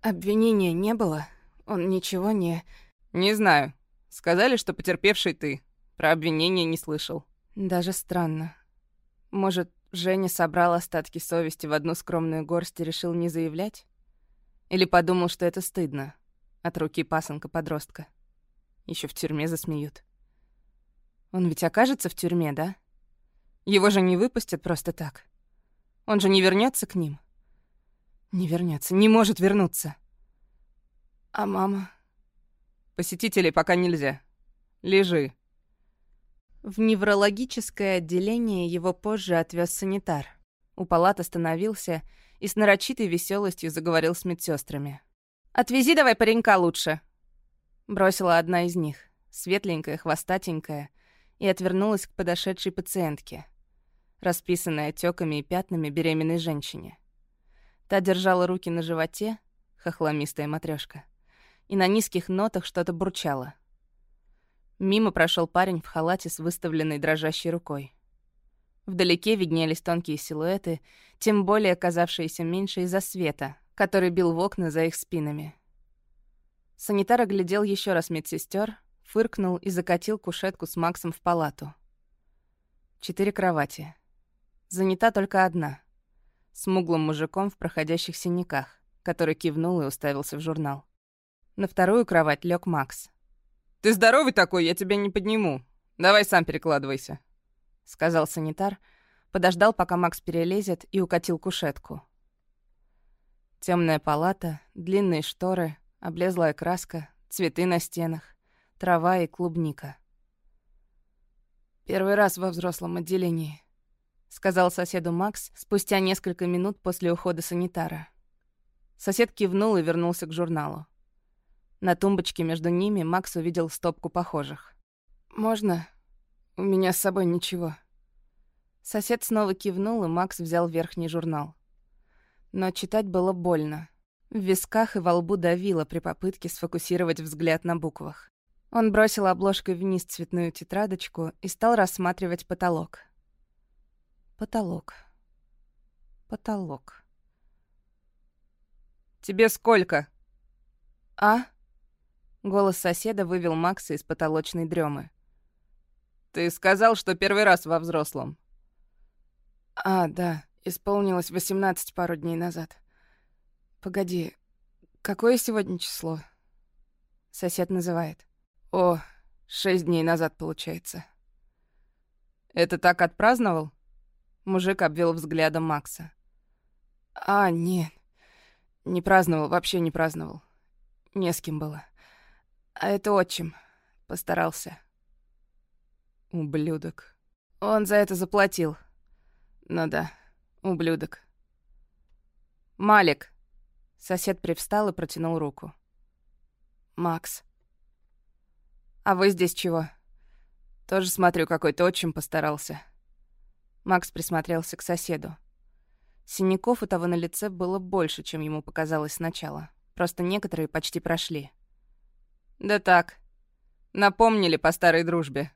Обвинения не было? Он ничего не... Не знаю. Сказали, что потерпевший ты. Про обвинения не слышал. Даже странно. Может, Женя собрал остатки совести в одну скромную горсть и решил не заявлять? Или подумал, что это стыдно? От руки пасынка-подростка. Еще в тюрьме засмеют. Он ведь окажется в тюрьме, да? Его же не выпустят просто так. Он же не вернется к ним. Не вернется, не может вернуться. А мама? Посетителей пока нельзя. Лежи. В неврологическое отделение его позже отвез санитар. У палат остановился и с нарочитой веселостью заговорил с медсестрами. «Отвези давай паренька лучше!» Бросила одна из них, светленькая, хвостатенькая, и отвернулась к подошедшей пациентке, расписанной отеками и пятнами беременной женщине. Та держала руки на животе, хохломистая матрешка, и на низких нотах что-то бурчала. Мимо прошел парень в халате с выставленной дрожащей рукой. Вдалеке виднелись тонкие силуэты, тем более казавшиеся меньше из-за света, который бил в окна за их спинами. Санитар оглядел еще раз медсестер, фыркнул и закатил кушетку с Максом в палату. Четыре кровати. Занята только одна. Смуглым мужиком в проходящих синяках, который кивнул и уставился в журнал. На вторую кровать лег Макс. «Ты здоровый такой, я тебя не подниму. Давай сам перекладывайся», — сказал санитар, подождал, пока Макс перелезет, и укатил кушетку. Темная палата, длинные шторы, облезлая краска, цветы на стенах, трава и клубника. «Первый раз во взрослом отделении», — сказал соседу Макс спустя несколько минут после ухода санитара. Сосед кивнул и вернулся к журналу. На тумбочке между ними Макс увидел стопку похожих. «Можно? У меня с собой ничего». Сосед снова кивнул, и Макс взял верхний журнал. Но читать было больно. В висках и во лбу давило при попытке сфокусировать взгляд на буквах. Он бросил обложкой вниз цветную тетрадочку и стал рассматривать потолок. Потолок. Потолок. «Тебе сколько?» «А?» Голос соседа вывел Макса из потолочной дремы. «Ты сказал, что первый раз во взрослом». «А, да, исполнилось 18 пару дней назад. Погоди, какое сегодня число?» Сосед называет. «О, шесть дней назад, получается». «Это так отпраздновал?» Мужик обвел взглядом Макса. «А, нет, не праздновал, вообще не праздновал. Не с кем было. А это отчим. Постарался. Ублюдок. Он за это заплатил. Ну да, ублюдок. Малик. Сосед привстал и протянул руку. Макс. А вы здесь чего? Тоже смотрю, какой-то отчим постарался. Макс присмотрелся к соседу. Синяков у того на лице было больше, чем ему показалось сначала. Просто некоторые почти прошли. «Да так. Напомнили по старой дружбе».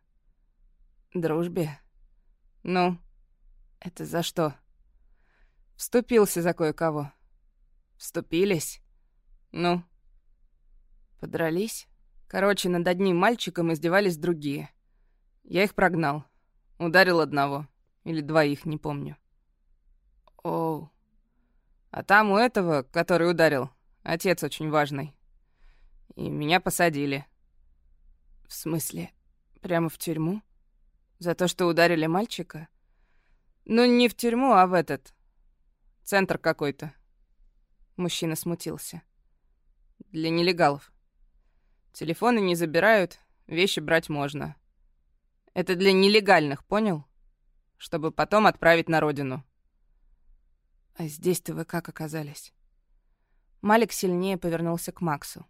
«Дружбе?» «Ну?» «Это за что?» «Вступился за кое-кого». «Вступились?» «Ну?» «Подрались?» Короче, над одним мальчиком издевались другие. Я их прогнал. Ударил одного. Или двоих, не помню. Оу. А там у этого, который ударил, отец очень важный. И меня посадили. В смысле, прямо в тюрьму? За то, что ударили мальчика? Ну, не в тюрьму, а в этот. Центр какой-то. Мужчина смутился. Для нелегалов. Телефоны не забирают, вещи брать можно. Это для нелегальных, понял? Чтобы потом отправить на родину. А здесь-то вы как оказались? Малик сильнее повернулся к Максу.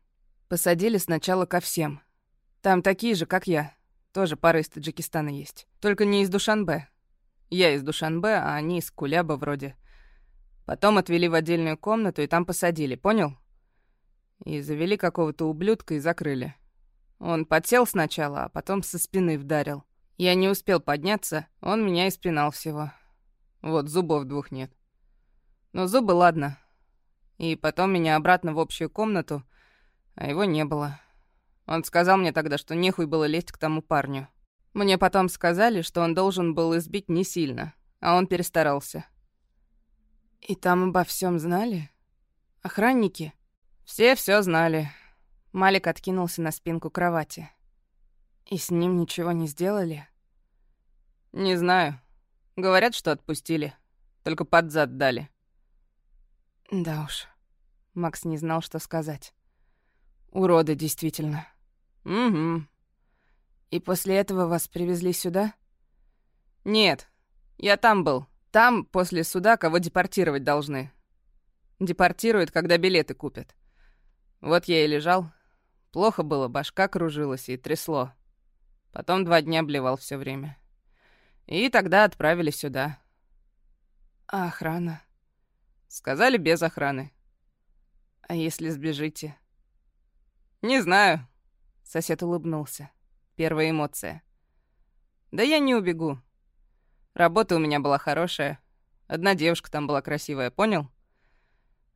Посадили сначала ко всем. Там такие же, как я. Тоже пара из Таджикистана есть. Только не из Душанбе. Я из Душанбе, а они из Куляба вроде. Потом отвели в отдельную комнату и там посадили, понял? И завели какого-то ублюдка и закрыли. Он подсел сначала, а потом со спины вдарил. Я не успел подняться, он меня и спинал всего. Вот зубов двух нет. Но зубы ладно. И потом меня обратно в общую комнату, а его не было. Он сказал мне тогда, что нехуй было лезть к тому парню. Мне потом сказали, что он должен был избить не сильно, а он перестарался. И там обо всем знали? Охранники? Все все знали. Малик откинулся на спинку кровати. И с ним ничего не сделали? Не знаю. Говорят, что отпустили. Только под зад дали. Да уж. Макс не знал, что сказать. Уроды, действительно. Угу. И после этого вас привезли сюда? Нет, я там был. Там, после суда, кого депортировать должны. Депортируют, когда билеты купят. Вот я и лежал. Плохо было, башка кружилась и трясло. Потом два дня блевал все время. И тогда отправили сюда. А охрана? Сказали без охраны. А если сбежите? Не знаю. Сосед улыбнулся. Первая эмоция. Да я не убегу. Работа у меня была хорошая. Одна девушка там была красивая, понял?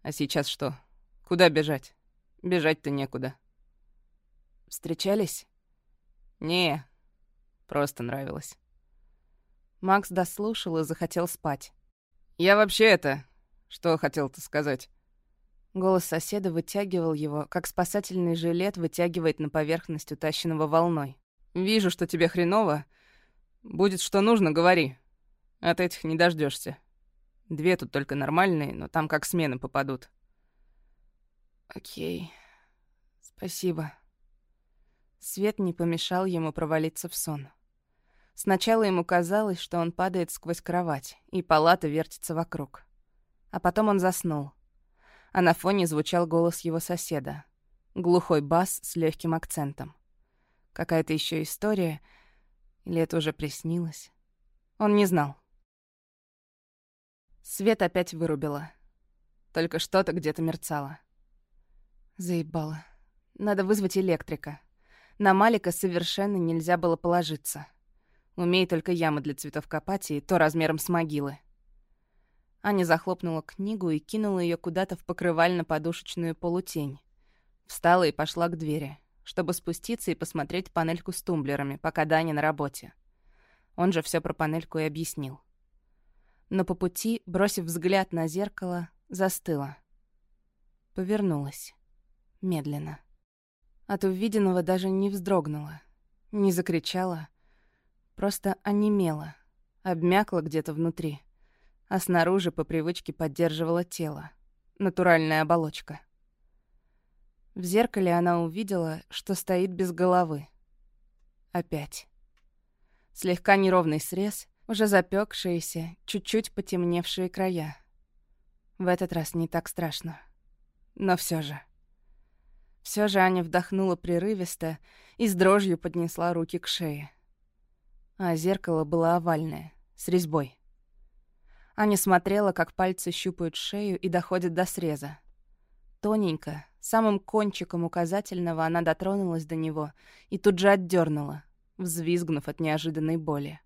А сейчас что? Куда бежать? Бежать-то некуда. Встречались? Не, просто нравилось. Макс дослушал и захотел спать. Я вообще это... Что хотел-то сказать? Голос соседа вытягивал его, как спасательный жилет вытягивает на поверхность утащенного волной. «Вижу, что тебе хреново. Будет что нужно, говори. От этих не дождешься. Две тут только нормальные, но там как смены попадут. Окей. Спасибо. Свет не помешал ему провалиться в сон. Сначала ему казалось, что он падает сквозь кровать, и палата вертится вокруг. А потом он заснул. А на фоне звучал голос его соседа. Глухой бас с легким акцентом. Какая-то еще история, или это уже приснилось? Он не знал. Свет опять вырубила. Только что-то где-то мерцало. Заебало. Надо вызвать электрика. На Малика совершенно нельзя было положиться. Умеет только ямы для цветов копать, и то размером с могилы. Аня захлопнула книгу и кинула ее куда-то в покрывально-подушечную полутень. Встала и пошла к двери, чтобы спуститься и посмотреть панельку с тумблерами, пока Даня на работе. Он же все про панельку и объяснил но по пути, бросив взгляд на зеркало, застыла. Повернулась. Медленно. От увиденного даже не вздрогнула, не закричала, просто онемела, обмякла где-то внутри, а снаружи по привычке поддерживала тело, натуральная оболочка. В зеркале она увидела, что стоит без головы. Опять. Слегка неровный срез, уже запекшиеся, чуть-чуть потемневшие края. В этот раз не так страшно. Но все же. Все же Аня вдохнула прерывисто и с дрожью поднесла руки к шее. А зеркало было овальное, с резьбой. Аня смотрела, как пальцы щупают шею и доходят до среза. Тоненько, самым кончиком указательного она дотронулась до него и тут же отдернула, взвизгнув от неожиданной боли.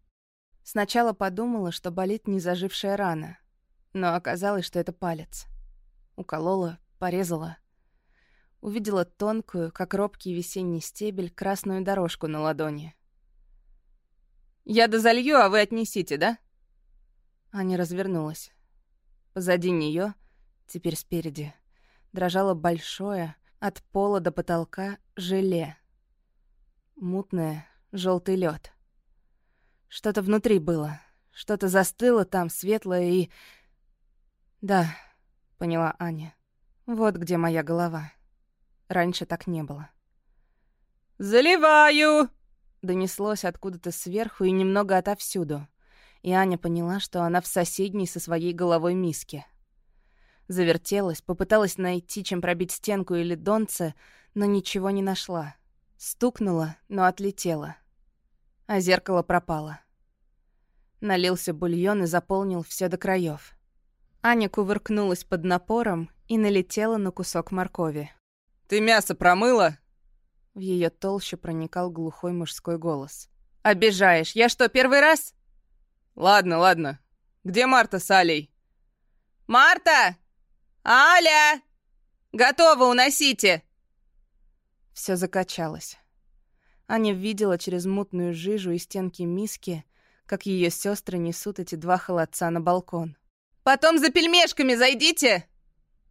Сначала подумала, что болит незажившая рана, но оказалось, что это палец. Уколола, порезала. Увидела тонкую, как робкий весенний стебель, красную дорожку на ладони. «Я дозалью, а вы отнесите, да?» Аня развернулась. Позади нее, теперь спереди, дрожало большое, от пола до потолка, желе. Мутное, желтый лед. Что-то внутри было. Что-то застыло там, светлое и... Да, поняла Аня. Вот где моя голова. Раньше так не было. «Заливаю!» Донеслось откуда-то сверху и немного отовсюду. И Аня поняла, что она в соседней со своей головой миске. Завертелась, попыталась найти, чем пробить стенку или донце, но ничего не нашла. Стукнула, но отлетела а зеркало пропало. Налился бульон и заполнил все до краев. Аня кувыркнулась под напором и налетела на кусок моркови. «Ты мясо промыла?» В ее толще проникал глухой мужской голос. «Обижаешь! Я что, первый раз?» «Ладно, ладно. Где Марта с Алей?» «Марта! Аля! Готово, уносите!» Все закачалось. Аня видела через мутную жижу и стенки миски, как ее сестры несут эти два холодца на балкон. «Потом за пельмешками зайдите!»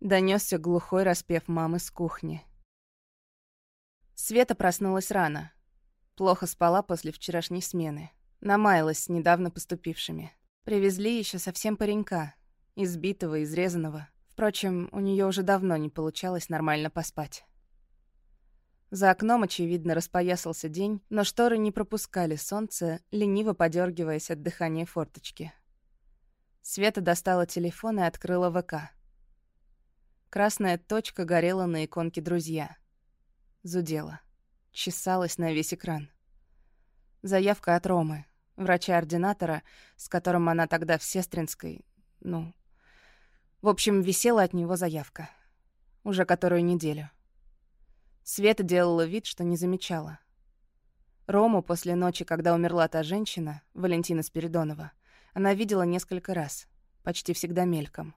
Донесся глухой распев мамы с кухни. Света проснулась рано. Плохо спала после вчерашней смены. Намаялась с недавно поступившими. Привезли еще совсем паренька. Избитого, изрезанного. Впрочем, у нее уже давно не получалось нормально поспать. За окном, очевидно, распоясался день, но шторы не пропускали солнце, лениво подергиваясь от дыхания форточки. Света достала телефон и открыла ВК. Красная точка горела на иконке «Друзья». Зудела. Чесалась на весь экран. Заявка от Ромы, врача-ординатора, с которым она тогда в Сестринской... Ну... В общем, висела от него заявка. Уже которую неделю. Света делала вид, что не замечала. Рому после ночи, когда умерла та женщина, Валентина Спиридонова, она видела несколько раз, почти всегда мельком.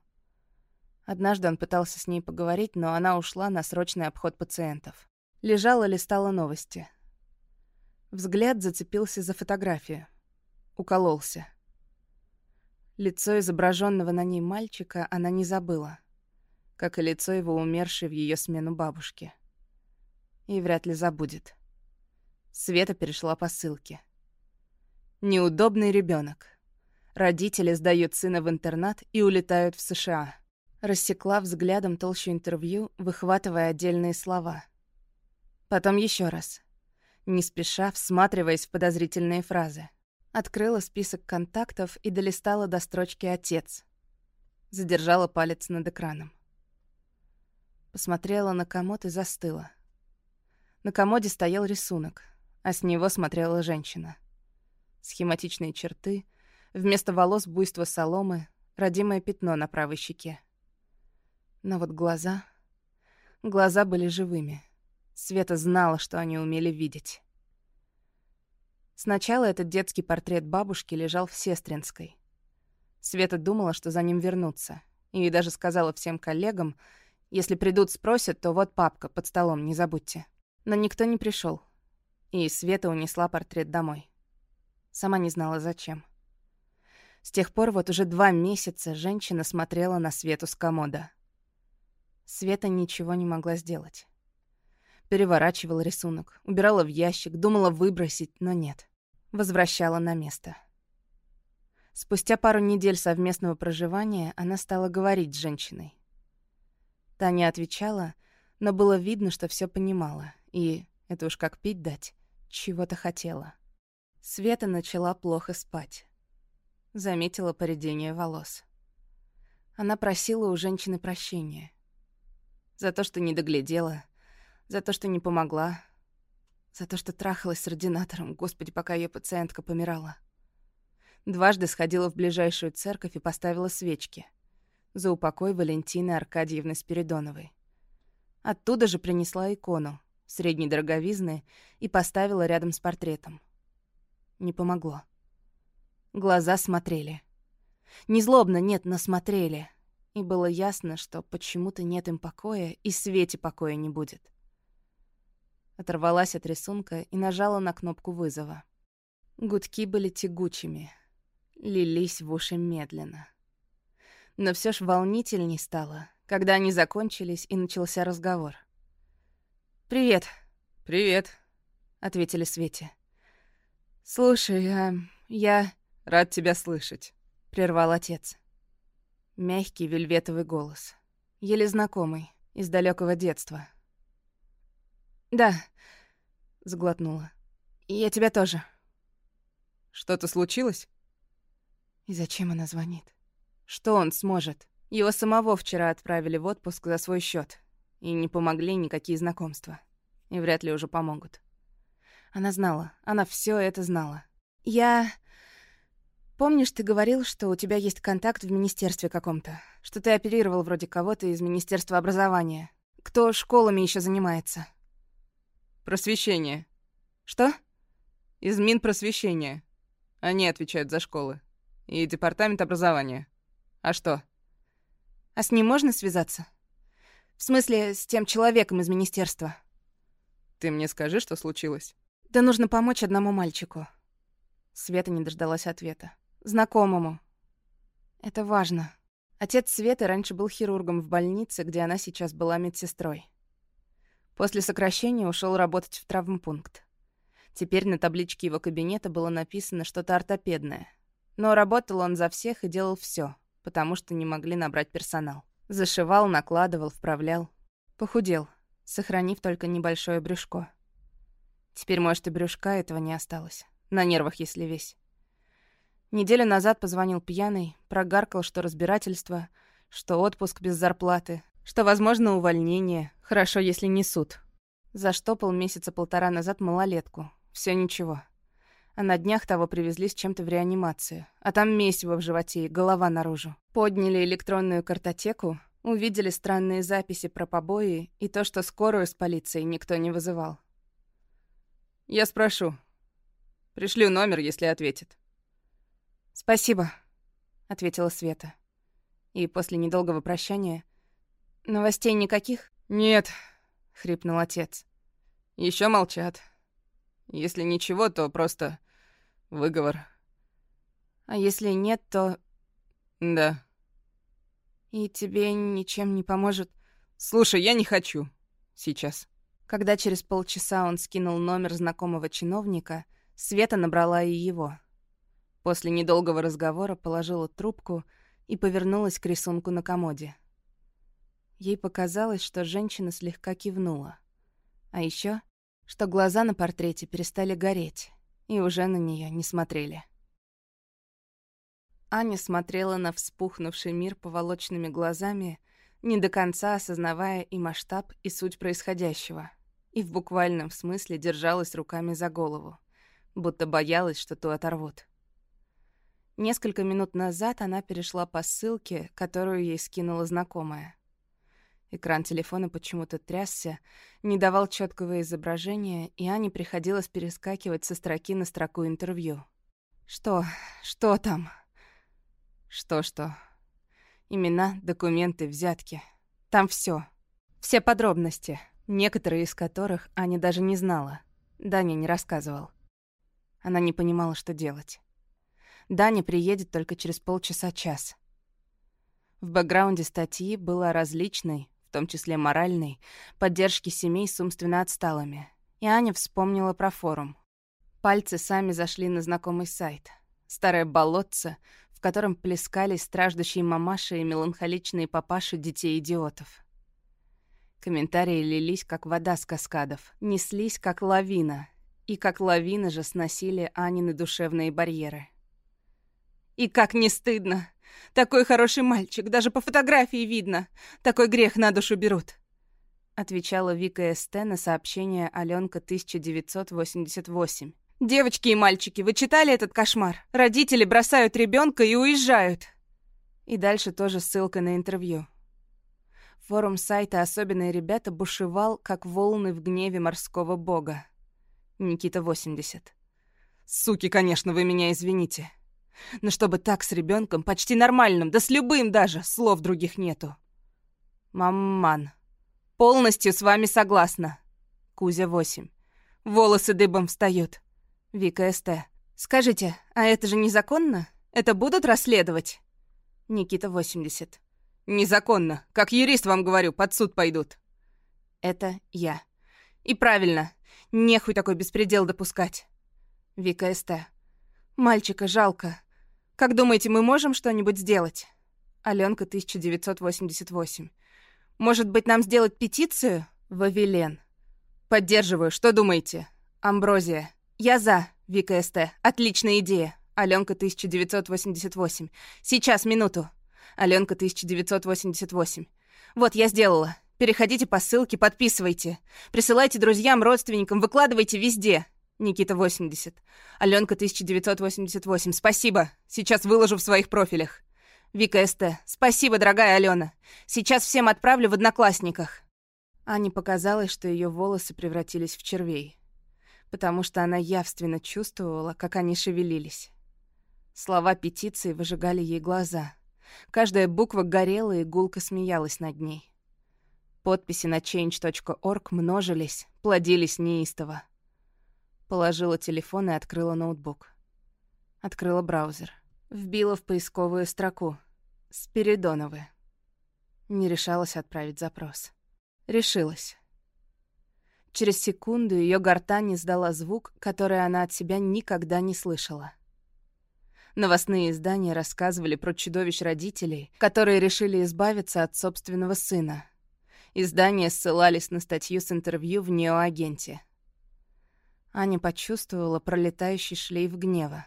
Однажды он пытался с ней поговорить, но она ушла на срочный обход пациентов. Лежала, листала новости. Взгляд зацепился за фотографию. Укололся. Лицо изображенного на ней мальчика она не забыла, как и лицо его умершей в ее смену бабушки. И вряд ли забудет. Света перешла по ссылке. Неудобный ребенок. Родители сдают сына в интернат и улетают в США. Рассекла взглядом толщу интервью, выхватывая отдельные слова. Потом еще раз. Не спеша, всматриваясь в подозрительные фразы. Открыла список контактов и долистала до строчки «Отец». Задержала палец над экраном. Посмотрела на комод и застыла. На комоде стоял рисунок, а с него смотрела женщина. Схематичные черты — Вместо волос буйство соломы, родимое пятно на правой щеке. Но вот глаза... Глаза были живыми. Света знала, что они умели видеть. Сначала этот детский портрет бабушки лежал в Сестринской. Света думала, что за ним вернутся. И даже сказала всем коллегам, если придут спросят, то вот папка под столом, не забудьте. Но никто не пришел. И Света унесла портрет домой. Сама не знала, зачем. С тех пор вот уже два месяца женщина смотрела на Свету с комода. Света ничего не могла сделать. Переворачивала рисунок, убирала в ящик, думала выбросить, но нет. Возвращала на место. Спустя пару недель совместного проживания она стала говорить с женщиной. Таня отвечала, но было видно, что все понимала, и, это уж как пить дать, чего-то хотела. Света начала плохо спать. Заметила поредение волос. Она просила у женщины прощения. За то, что не доглядела, за то, что не помогла, за то, что трахалась с ординатором, господи, пока ее пациентка помирала. Дважды сходила в ближайшую церковь и поставила свечки. За упокой Валентины Аркадьевны Спиридоновой. Оттуда же принесла икону, средней дороговизны, и поставила рядом с портретом. Не помогло. Глаза смотрели. Не злобно, нет, но смотрели. И было ясно, что почему-то нет им покоя, и Свете покоя не будет. Оторвалась от рисунка и нажала на кнопку вызова. Гудки были тягучими, лились в уши медленно. Но все ж волнительней стало, когда они закончились, и начался разговор. «Привет». «Привет», — ответили Свете. «Слушай, а я...» Рад тебя слышать», — прервал отец. Мягкий вельветовый голос. Еле знакомый, из далекого детства. «Да», — сглотнула. «Я тебя тоже». «Что-то случилось?» И зачем она звонит? Что он сможет? Его самого вчера отправили в отпуск за свой счет, И не помогли никакие знакомства. И вряд ли уже помогут. Она знала, она все это знала. «Я...» Помнишь, ты говорил, что у тебя есть контакт в министерстве каком-то? Что ты оперировал вроде кого-то из Министерства образования? Кто школами еще занимается? Просвещение. Что? Из Минпросвещения. Они отвечают за школы. И Департамент образования. А что? А с ним можно связаться? В смысле, с тем человеком из министерства? Ты мне скажи, что случилось. Да нужно помочь одному мальчику. Света не дождалась ответа. Знакомому. Это важно. Отец Светы раньше был хирургом в больнице, где она сейчас была медсестрой. После сокращения ушел работать в травмпункт. Теперь на табличке его кабинета было написано что-то ортопедное. Но работал он за всех и делал все, потому что не могли набрать персонал. Зашивал, накладывал, вправлял. Похудел. сохранив только небольшое брюшко. Теперь, может, и брюшка этого не осталось. На нервах, если весь. Неделю назад позвонил пьяный, прогаркал, что разбирательство, что отпуск без зарплаты, что, возможно, увольнение, хорошо, если не суд. Заштопал месяца полтора назад малолетку. Все ничего. А на днях того привезли с чем-то в реанимацию. А там месиво в животе и голова наружу. Подняли электронную картотеку, увидели странные записи про побои и то, что скорую с полицией никто не вызывал. «Я спрошу. Пришлю номер, если ответит». «Спасибо», — ответила Света. И после недолгого прощания... «Новостей никаких?» «Нет», — хрипнул отец. Еще молчат. Если ничего, то просто выговор. А если нет, то... Да. И тебе ничем не поможет? Слушай, я не хочу. Сейчас. Когда через полчаса он скинул номер знакомого чиновника, Света набрала и его. После недолгого разговора положила трубку и повернулась к рисунку на комоде. Ей показалось, что женщина слегка кивнула. А еще, что глаза на портрете перестали гореть и уже на нее не смотрели. Аня смотрела на вспухнувший мир поволочными глазами, не до конца осознавая и масштаб, и суть происходящего, и в буквальном смысле держалась руками за голову, будто боялась, что ту оторвут. Несколько минут назад она перешла по ссылке, которую ей скинула знакомая. Экран телефона почему-то трясся, не давал четкого изображения, и Ане приходилось перескакивать со строки на строку интервью. «Что? Что там?» «Что-что?» Имена, документы, взятки. Там все, Все подробности, некоторые из которых Аня даже не знала. Даня не рассказывал. Она не понимала, что делать. Даня приедет только через полчаса-час. В бэкграунде статьи было различной, в том числе моральной, поддержки семей с умственно отсталыми. И Аня вспомнила про форум. Пальцы сами зашли на знакомый сайт. Старое болотце, в котором плескались страждущие мамаши и меланхоличные папаши детей-идиотов. Комментарии лились, как вода с каскадов, неслись, как лавина, и как лавина же сносили Анины душевные барьеры. И как не стыдно. Такой хороший мальчик, даже по фотографии видно. Такой грех на душу берут. Отвечала Вика СТ на сообщение Аленка 1988. Девочки и мальчики, вы читали этот кошмар? Родители бросают ребенка и уезжают. И дальше тоже ссылка на интервью. Форум сайта «Особенные ребята» бушевал, как волны в гневе морского бога. Никита 80. «Суки, конечно, вы меня извините. Но чтобы так с ребенком, почти нормальным, да с любым даже, слов других нету. Мамман. Полностью с вами согласна. Кузя 8. Волосы дыбом встают. Вика СТ. Скажите, а это же незаконно? Это будут расследовать? Никита 80. Незаконно. Как юрист вам говорю, под суд пойдут. Это я. И правильно. Нехуй такой беспредел допускать. Вика СТ. Мальчика жалко. Как думаете, мы можем что-нибудь сделать? Алёнка, 1988. Может быть, нам сделать петицию? Вавилен. Поддерживаю. Что думаете? Амброзия. Я за. Вика СТ. Отличная идея. Алёнка, 1988. Сейчас, минуту. Алёнка, 1988. Вот, я сделала. Переходите по ссылке, подписывайте. Присылайте друзьям, родственникам, выкладывайте везде. Никита 80. Аленка 1988. Спасибо. Сейчас выложу в своих профилях. Вика СТ. Спасибо, дорогая Алена. Сейчас всем отправлю в одноклассниках. Ане показалось, что ее волосы превратились в червей, потому что она явственно чувствовала, как они шевелились. Слова петиции выжигали ей глаза. Каждая буква горела и гулко смеялась над ней. Подписи на change.org множились, плодились неистово. Положила телефон и открыла ноутбук. Открыла браузер. Вбила в поисковую строку «Спиридоновы». Не решалась отправить запрос. Решилась. Через секунду ее гортань издала звук, который она от себя никогда не слышала. Новостные издания рассказывали про чудовищ родителей, которые решили избавиться от собственного сына. Издания ссылались на статью с интервью в «Неоагенте». Аня почувствовала пролетающий шлейф гнева.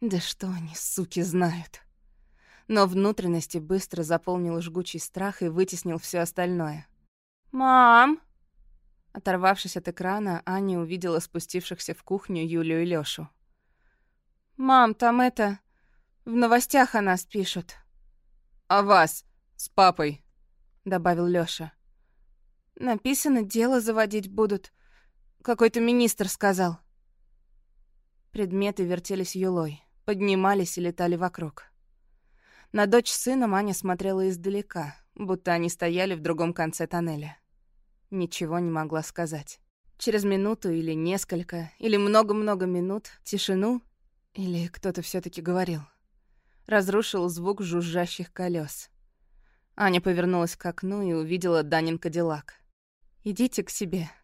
Да что они, суки, знают. Но внутренности быстро заполнил жгучий страх и вытеснил все остальное. «Мам!» Оторвавшись от экрана, Аня увидела спустившихся в кухню Юлю и Лёшу. «Мам, там это... В новостях о нас пишут». «О вас, с папой», — добавил Лёша. «Написано, дело заводить будут. Какой-то министр сказал». Предметы вертелись юлой, поднимались и летали вокруг. На дочь сына Маня смотрела издалека, будто они стояли в другом конце тоннеля. Ничего не могла сказать. Через минуту или несколько, или много-много минут тишину, или кто-то все таки говорил, разрушил звук жужжащих колес. Аня повернулась к окну и увидела Данин Кадиллак. «Идите к себе», —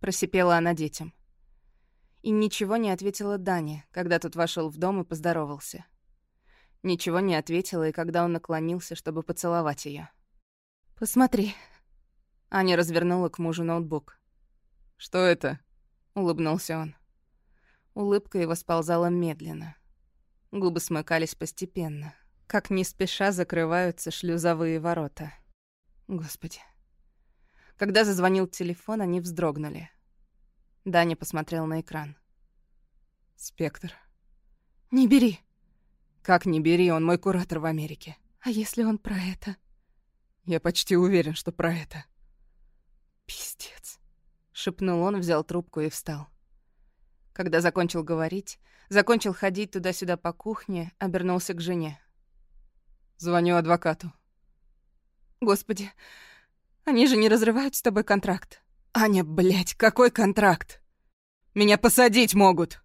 просипела она детям. И ничего не ответила Дане, когда тот вошел в дом и поздоровался. Ничего не ответила, и когда он наклонился, чтобы поцеловать ее. «Посмотри». Аня развернула к мужу ноутбук. «Что это?» — улыбнулся он. Улыбка его сползала медленно. Губы смыкались постепенно, как не спеша закрываются шлюзовые ворота. Господи. Когда зазвонил телефон, они вздрогнули. Даня посмотрел на экран. «Спектр». «Не бери», как не бери, он мой куратор в Америке. А если он про это? Я почти уверен, что про это. Пиздец. Шепнул он, взял трубку и встал. Когда закончил говорить, закончил ходить туда-сюда по кухне, обернулся к жене. Звоню адвокату. Господи, они же не разрывают с тобой контракт. Аня, блядь, какой контракт? Меня посадить могут.